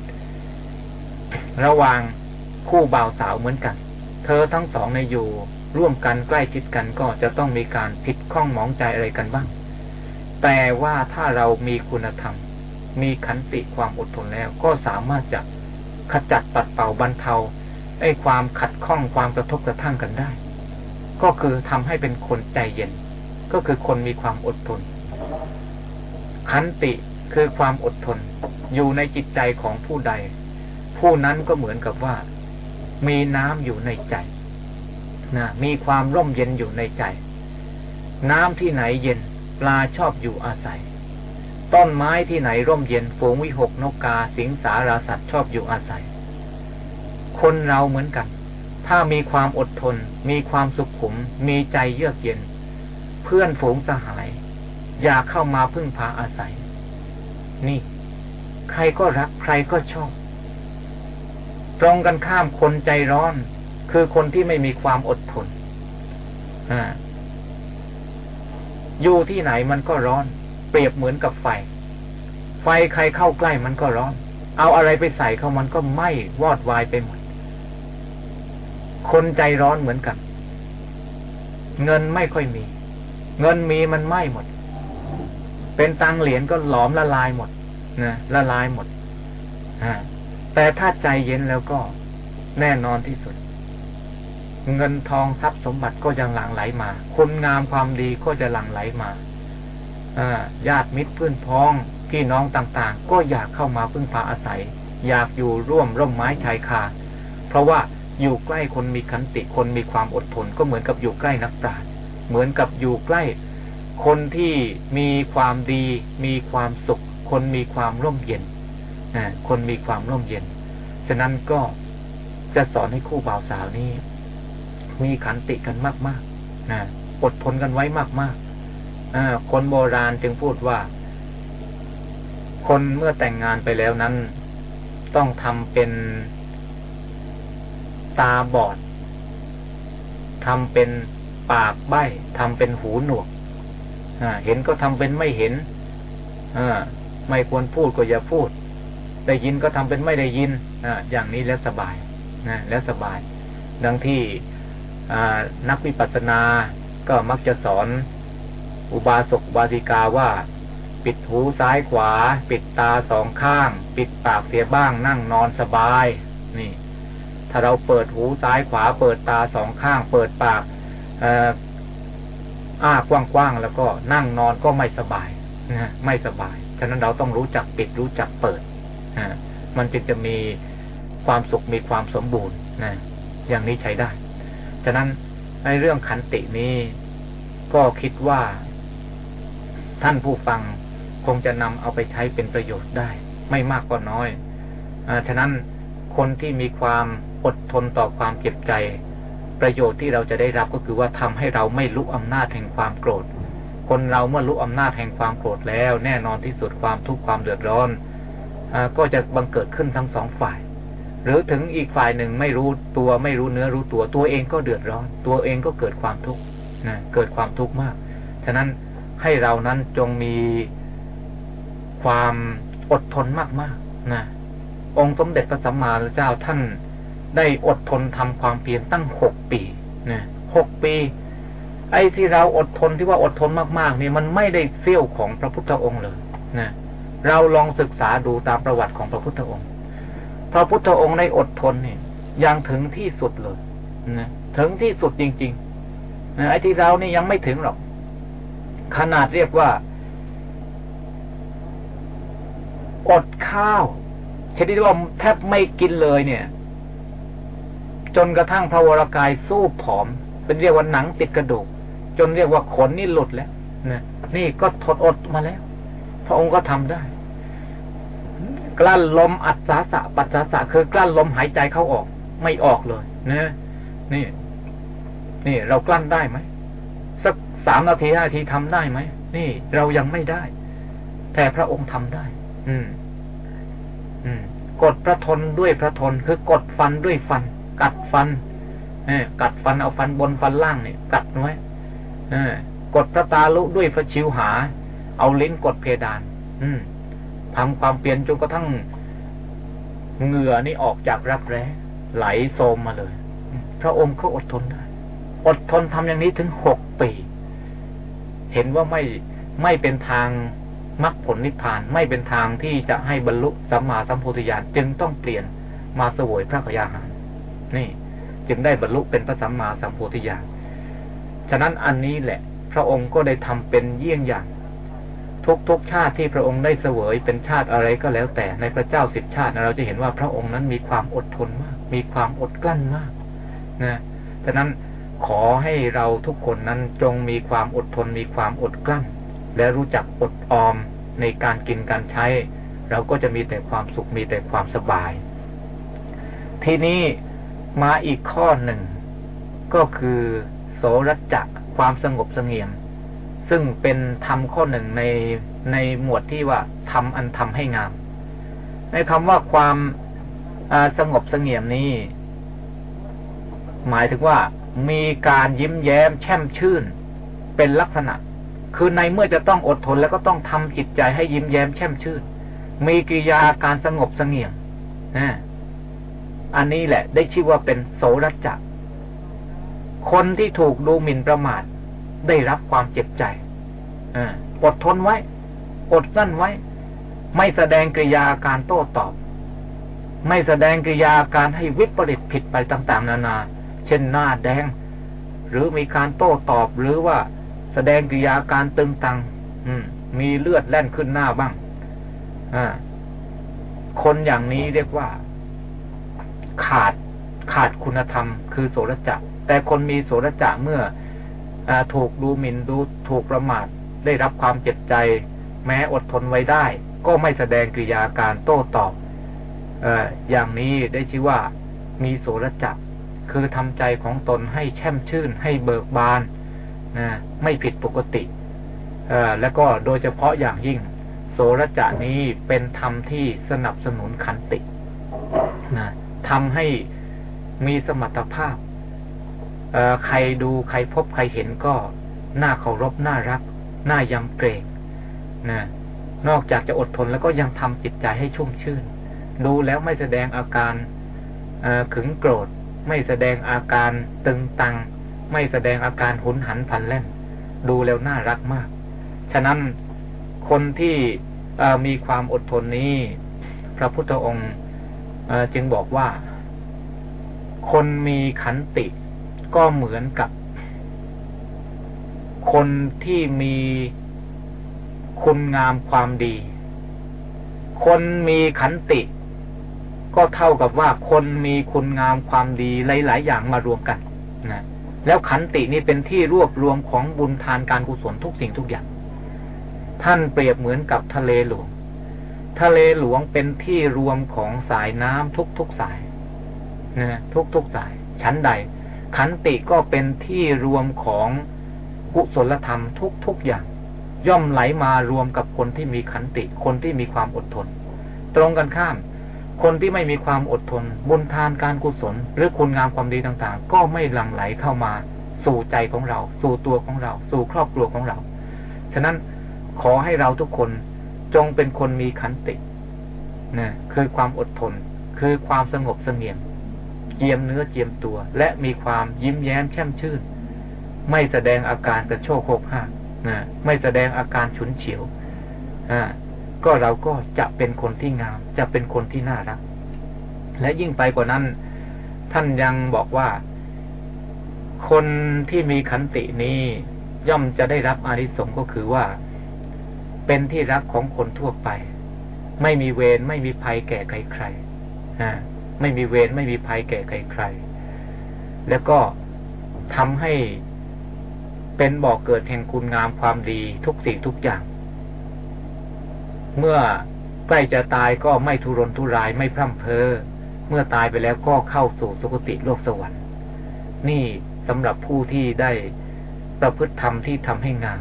ระหว่างคู่บ่าวสาวเหมือนกัน เธอทั้งสองในอยู่ ร่วมกันใกล้ชิดกันก็จะต้องมีการผิดข้องหมองใจอะไรกันบ้าง แต่ว่าถ้าเรามีคุณธรรม มีขันติความอดทนแล้ว ก็สามารถจะขจัดปัดเป่าบรรเทาไอ้ความขัดข้องความกระทบกระทั่งกันได้ ก็คือทำให้เป็นคนใจเย็น ก็คือคนมีความอดทน ขันติคือความอดทน อยู่ในจิตใจของผู้ใด ผู้นั้นก็เหมือนกับว่า มีน้ำอยู่ในใจนะมีความร่มเย็นอยู่ในใจ น้ำที่ไหนเย็น ปลาชอบอยู่อาศัย ต้นไม้ที่ไหนร่มเย็นฝูงวิหกนกกาสิงสาราสัตว์ชอบอยู่อาศัย คนเราเหมือนกัน ถ้ามีความอดทน มีความสุขุม มีใจเยือกเย็น เพื่อนฝูงสหาย อยากเข้ามาพึ่งพาอาศัย นี่ ใครก็รักใครก็ชอบ ตรงกันข้ามคนใจร้อน คือคนที่ไม่มีความอดทนออยู่ที่ไหนมันก็ร้อน เปรียบเหมือนกับไฟ ไฟใครเข้าใกล้มันก็ร้อน เอาอะไรไปใส่เข้ามันก็ไหม้วอดวายไปหมด คนใจร้อนเหมือนกัน เงินไม่ค่อยมี เงินมีมันไหม้หมด เป็นตังเหรียญก็หลอมละลายหมดนะละลายหมดแต่ถ้าใจเย็นแล้วก็แน่นอนที่สุด เงินทองทรัพย์สมบัติก็ยังหลั่งไหลมา คุณงามความดีก็จะหลั่งไหลมาญาติมิตรเพื่อนพ้องพี่น้องต่างๆ ก็อยากเข้ามาพึ่งพาอาศัย อยากอยู่ร่วมร่มไม้ชายคาเพราะว่า อยู่ใกล้คนมีขันติคนมีความอดทน ก็เหมือนกับอยู่ใกล้นักปราชญ์เหมือนกับอยู่ใกล้คนที่มีความดี มีความสุข คนมีความร่มเย็นคนมีความร่มเย็น ฉะนั้นก็จะสอนให้คู่บ่าวสาวนี้มีขันติกันมากๆนะอดทนกันไว้มากๆคนโบราณจึงพูดว่า คนเมื่อแต่งงานไปแล้วนั้น ต้องทำเป็น ตาบอดทำเป็นปากใบ้ทำเป็นหูหนวกเห็นก็ทำเป็นไม่เห็นไม่ควรพูดก็อย่าพูด ได้ยินก็ทำเป็นไม่ได้ยินออย่างนี้แล้วสบายนะแล้วสบาย ดังที่นักวิปัสสนา ก็มักจะสอน อุบาสกบาสิกาว่า ปิดหูซ้ายขวา ปิดตาสองข้าง ปิดปากเสียบ้างนั่งนอนสบาย นี่ ถ้าเราเปิดหูซ้ายขวา เปิดตาสองข้าง เปิดปากอ้ากว้างๆแล้วก็นั่งนอนก็ไม่สบายนะไม่สบาย ฉะนั้นเราต้องรู้จักปิดรู้จักเปิดมันจึงจะมีความสุขมีความสมบูรณ์นะอย่างนี้ใช้ได้ ฉะนั้นในเรื่องขันตินี้ก็คิดว่า ท่านผู้ฟังคงจะนำเอาไปใช้เป็นประโยชน์ได้ ไม่มากก็น้อยอฉะนั้นคนที่มีความ อดทนต่อความเจ็บใจ ประโยชน์ที่เราจะได้รับก็คือว่าทำให้เราไม่ลุกอำนาจแห่งความโกรธ คนเราเมื่อรู้อำนาจแห่งความโกรธแล้ว แน่นอนที่สุดความทุกข์ความเดือดร้อนอก็จะบังเกิดขึ้นทั้งสองฝ่าย หรือถึงอีกฝ่ายหนึ่งไม่รู้ตัวไม่รู้เนื้อรู้ตัวตัวเองก็เดือดร้อน ตัวเองก็เกิดความทุกข์นะเกิดความทุกข์มาก ฉะนั้นให้เรานั้นจงมีความอดทนมากๆนะองค์สมเด็จพระสัมมาสัมพุทธเจ้าท่าน ได้อดทนทำความเพียรตั้งหกปีนะหกปี ไอ้ที่เราอดทนที่ว่าอดทนมากๆนี่มันไม่ได้เสี้ยวของพระพุทธองค์เลยนะเราลองศึกษาดูตามประวัติของพระพุทธองค์ พระพุทธองค์ในอดทนเนี่ยยังถึงที่สุดเลยนะถึงที่สุดจริงๆนะไอ้ที่เรานี่ยังไม่ถึงหรอก ขนาดเรียกว่า อดข้าวชนิดว่าแทบไม่กินเลยเนี่ย จนกระทั่งพระวรากายสู้ผอม เป็นเรียกว่าหนังติดกระดูก จนเรียกว่าขนนี่หลุดแล้วนะนี่ก็ทดอดมาแล้ว พระองค์ก็ทำได้ กลั้นลมอัศสาสะปัสสาสะคือกลั้นลมหายใจเข้าออก ไม่ออกเลยนะนี่ นี่เรากลั้นได้ไหมสักสามนาทีห้านาทีทำได้ไหมนี่เรายังไม่ได้ แต่พระองค์ทำได้อืม กดพระทนด้วยพระทนคือกดฟันด้วยฟัน กัดฟันเอกัดฟันเอาฟันบนฟันล่างเนี่ยกัดไว้เออกดพระตาลุด้วยพระชิวหา เอาลิ้นกดเพดาน อืมทำความเปลี่ยนจนกระทั่งเหงื่อนี่ออกจากรับแร้ไหลโซมมาเลย พระองค์เขาอดทนได้ อดทนทำอย่างนี้ถึงหกปี เห็นว่าไม่ไม่เป็นทางมรรคผลนิพพานไม่เป็นทางที่จะให้บรรลุสัมมาสัมโพธิญาณจึงต้องเปลี่ยนมาสวยพระกยาหาร นี่ จึงได้บรรลุเป็นพระสัมมาสัมโพธิญาณฉะนั้นอันนี้แหละ พระองค์ก็ได้ทำเป็นเยี่ยงอย่าง ทุกทุกชาติที่พระองค์ได้เสวยเป็นชาติอะไรก็แล้วแต่ในพระเจ้าสิบชาติเราจะเห็นว่าพระองค์นั้นมีความอดทนมาก มีความอดกลั้นมากนะฉะนั้นขอให้เราทุกคนนั้นจงมีความอดทนมีความอดกลั้น และรู้จักอดออมในการกินการใช้ เราก็จะมีแต่ความสุขมีแต่ความสบาย ทีนี้ มาอีกข้อหนึ่ง ก็คือ โสรจะความสงบสงเงียม ซึ่งเป็นธรรมข้อหนึ่งในในหมวดที่ว่าทำอันทำให้งาม ในคำว่าความสงบสงเงียมนี้ หมายถึงว่ามีการยิ้มแย้มแช่มชื่น เป็นลักษณะ คือในเมื่อจะต้องอดทนแล้วก็ต้องทำจิตใจให้ยิ้มแย้มแช่มชื่น มีกิริยาการสงบสงเงียมนะ อันนี้แหละ ได้ชื่อว่าเป็นโสรจักคนที่ถูกดูหมิ่นประมาท ได้รับความเจ็บใจอดทนไว้ อดกั้นไว้ ไม่แสดงกิริยาการโต้ตอบ ไม่แสดงกิริยาการให้วิปริตผิดไปต่างๆ นานา เช่นหน้าแดง หรือมีการโต้ตอบหรือว่าแสดงกิริยาการตึงตังมีเลือดแล่นขึ้นหน้าบ้างคนอย่างนี้เรียกว่า ขาดขาดคุณธรรม คือโสรจะแต่คนมีโสรจะเมื่ออถูกดูหมิ่นดูถูกประมาทได้รับความเจ็บใจ แม้อดทนไว้ได้ ก็ไม่แสดงกิริยาการโต้ตอบออย่างนี้ได้ชื่อว่ามีโสรจะคือทำใจของตนให้แช่มชื่น ให้เบิกบานนะไม่ผิดปกติแล้วก็โดยเฉพาะอย่างยิ่ง โสรจะนี้เป็นธรรมที่สนับสนุนขันตินะ ทำให้มีสมรรถภาพใครดูใครพบใครเห็นก็น่าเคารพน่ารักน่ายำเกรงนะนอกจากจะอดทนแล้วก็ยังทำจิตใจให้ชุ่มชื่น ดูแล้วไม่แสดงอาการขึงโกรธ ไม่แสดงอาการตึงตัง ไม่แสดงอาการหุนหันพันแล่น ดูแล้วน่ารักมาก ฉะนั้นคนที่มีความอดทนนี้ พระพุทธองค์ จึงบอกว่า คนมีขันติก็เหมือนกับ คนที่มีคุณงามความดี คนมีขันติ ก็เท่ากับว่าคนมีคุณงามความดีหลาย ๆ อย่างมารวมกันนะแล้วขันตินี่เป็นที่รวบรวมของบุญทานการกุศลทุกสิ่งทุกอย่าง ท่านเปรียบเหมือนกับทะเลหลวง ทะเลหลวงเป็นที่รวมของสายน้ำทุกทุกสายนะทุกทุกสาย ชั้นใด ขันติก็เป็นที่รวมของกุศลธรรมทุกทุกอย่าง ย่อมไหลมารวมกับคนที่มีขันติ คนที่มีความอดทน ตรงกันข้าม คนที่ไม่มีความอดทน บุญทานการกุศล หรือคุณงามความดีต่างๆ ก็ไม่หลั่งไหลเข้ามา สู่ใจของเรา สู่ตัวของเรา สู่ครอบครัวของเรา ฉะนั้นขอให้เราทุกคน จงเป็นคนมีขันตินะคือความอดทน คือความสงบเสงี่ยม เจียมเนื้อเจียมตัว และมีความยิ้มแย้มแช่มชื่น ไม่แสดงอาการกระโชกโคกห้านะไม่แสดงอาการฉุนเฉียวอ่าก็เราก็จะเป็นคนที่งาม จะเป็นคนที่น่ารัก และยิ่งไปกว่านั้น ท่านยังบอกว่า คนที่มีขันตินี้ย่อมจะได้รับอานิสงส์ก็คือว่า เป็นที่รักของคนทั่วไป ไม่มีเวรไม่มีภัยแก่ใครใครไม่มีเวรไม่มีภัยแก่ใครใครแล้วก็ทำให้เป็นบ่อกเกิดแห่งคุณงามความดีทุกสิ่งทุกอย่าง เมื่อใกล้จะตายก็ไม่ทุรนทุรายไม่พร่ำเพ้อเมื่อตายไปแล้วก็เข้าสู่สุคติโลกสวรรค์ นี่สำหรับผู้ที่ได้ประพฤติธรรมที่ทำให้งาม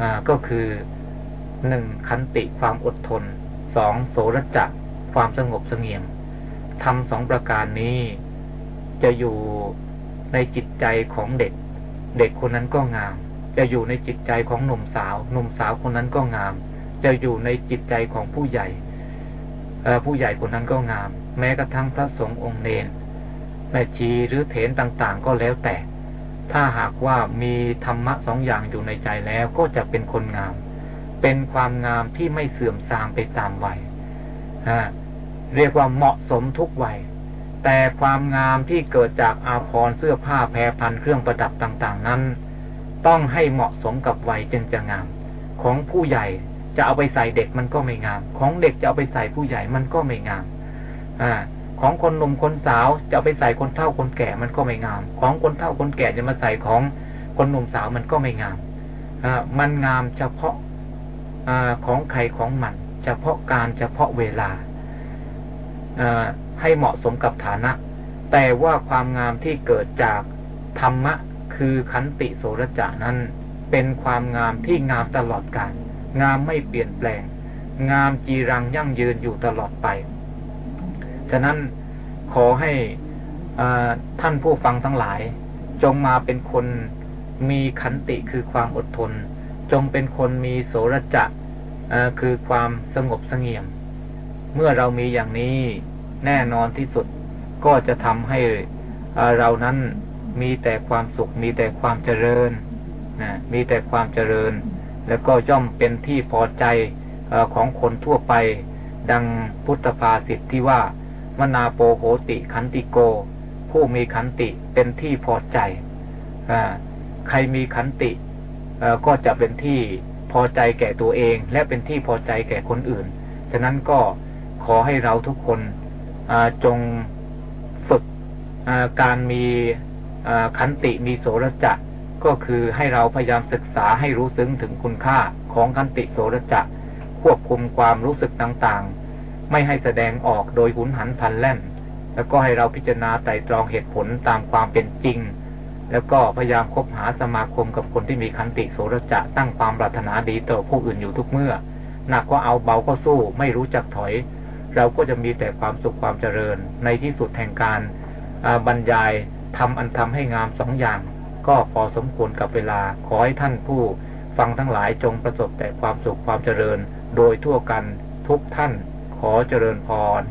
อ่าก็คือ หนึ่งขันติความอดทนสองโสรจักความสงบสงเงียมทำสองประการนี้ จะอยู่ในจิตใจของเด็ก เด็กคนนั้นก็งาม จะอยู่ในจิตใจของหนุ่มสาวหนุ่มสาวคนนั้นก็งาม จะอยู่ในจิตใจของผู้ใหญ่ผู้ใหญ่คนนั้นก็งาม แม้กระทั่งพระสงฆ์องค์เนนแม่ชีหรือเถนต่างๆ ก็แล้วแต่ ถ้าหากว่ามีธรรมะสองอย่างอยู่ในใจแล้วก็จะเป็นคนงาม เป็นความงามที่ไม่เสื่อมทรามไปตามวัยเรียกว่าเหมาะสมทุกวัย แต่ความงามที่เกิดจากอาภรณ์เสื้อผ้าแพรพันเครื่องประดับต่าง ๆ นั้น ต้องให้เหมาะสมกับวัยจึงจะงาม ของผู้ใหญ่จะเอาไปใส่เด็กมันก็ไม่งาม ของเด็กจะเอาไปใส่ผู้ใหญ่มันก็ไม่งาม อ่า ของคนหนุ่มคนสาวจะเอาไปใส่คนเฒ่าคนแก่มันก็ไม่งาม ของคนเฒ่าคนแก่จะมาใส่ของคนหนุ่มสาวมันก็ไม่งาม อ่า มันงามเฉพาะ อของใครของมัน เฉพาะการเฉพาะเวลาให้เหมาะสมกับฐานะ แต่ว่าความงามที่เกิดจากธรรมะ คือขันติโสรจานั้น เป็นความงามที่งามตลอดกาลงามไม่เปลี่ยนแปลง งามจีรังยั่งยืนอยู่ตลอดไป ฉะนั้นขอให้ท่านผู้ฟังทั้งหลาย จงมาเป็นคนมีขันติคือความอดทน จงเป็นคนมีโสรจะ คือความสงบสงเงียม เมื่อเรามีอย่างนี้แน่นอนที่สุดก็จะทำให้เรานั้นมีแต่ความสุข มีแต่ความเจริญนะมีแต่ความเจริญ แล้วก็ย่อมเป็นที่พอใจอของคนทั่วไป ดังพุทธภาษิตที่ว่ามนาโปโหติขันติโก ผู้มีขันติเป็นที่พอใจอใครมีขันติก็จะเป็นที่ พอใจแก่ตัวเอง และเป็นที่พอใจแก่คนอื่น ฉะนั้นก็ขอให้เราทุกคนจงฝึกการมีขันติมีโสรจะก็คือให้เราพยายามศึกษาให้รู้ซึ้งถึงคุณค่าของขันติโสรจะควบคุมความรู้สึกต่างๆ ไม่ให้แสดงออกโดยหุนหันพันแล่น แล้วก็ให้เราพิจารณาไตรตรองเหตุผลตามความเป็นจริง แล้วก็พยายามคบหาสมาคมกับคนที่มีขันติโสรจะตั้งความปรารถนาดีต่อผู้อื่นอยู่ทุกเมื่อ หนักก็เอาเบาก็สู้ไม่รู้จักถอย เราก็จะมีแต่ความสุขความเจริญ ในที่สุดแห่งการบรรยายทำอันทำให้งามสองอย่าง ก็พอสมควรกับเวลา ขอให้ท่านผู้ฟังทั้งหลายจงประสบแต่ความสุขความเจริญ โดยทั่วกันทุกท่านขอเจริญพร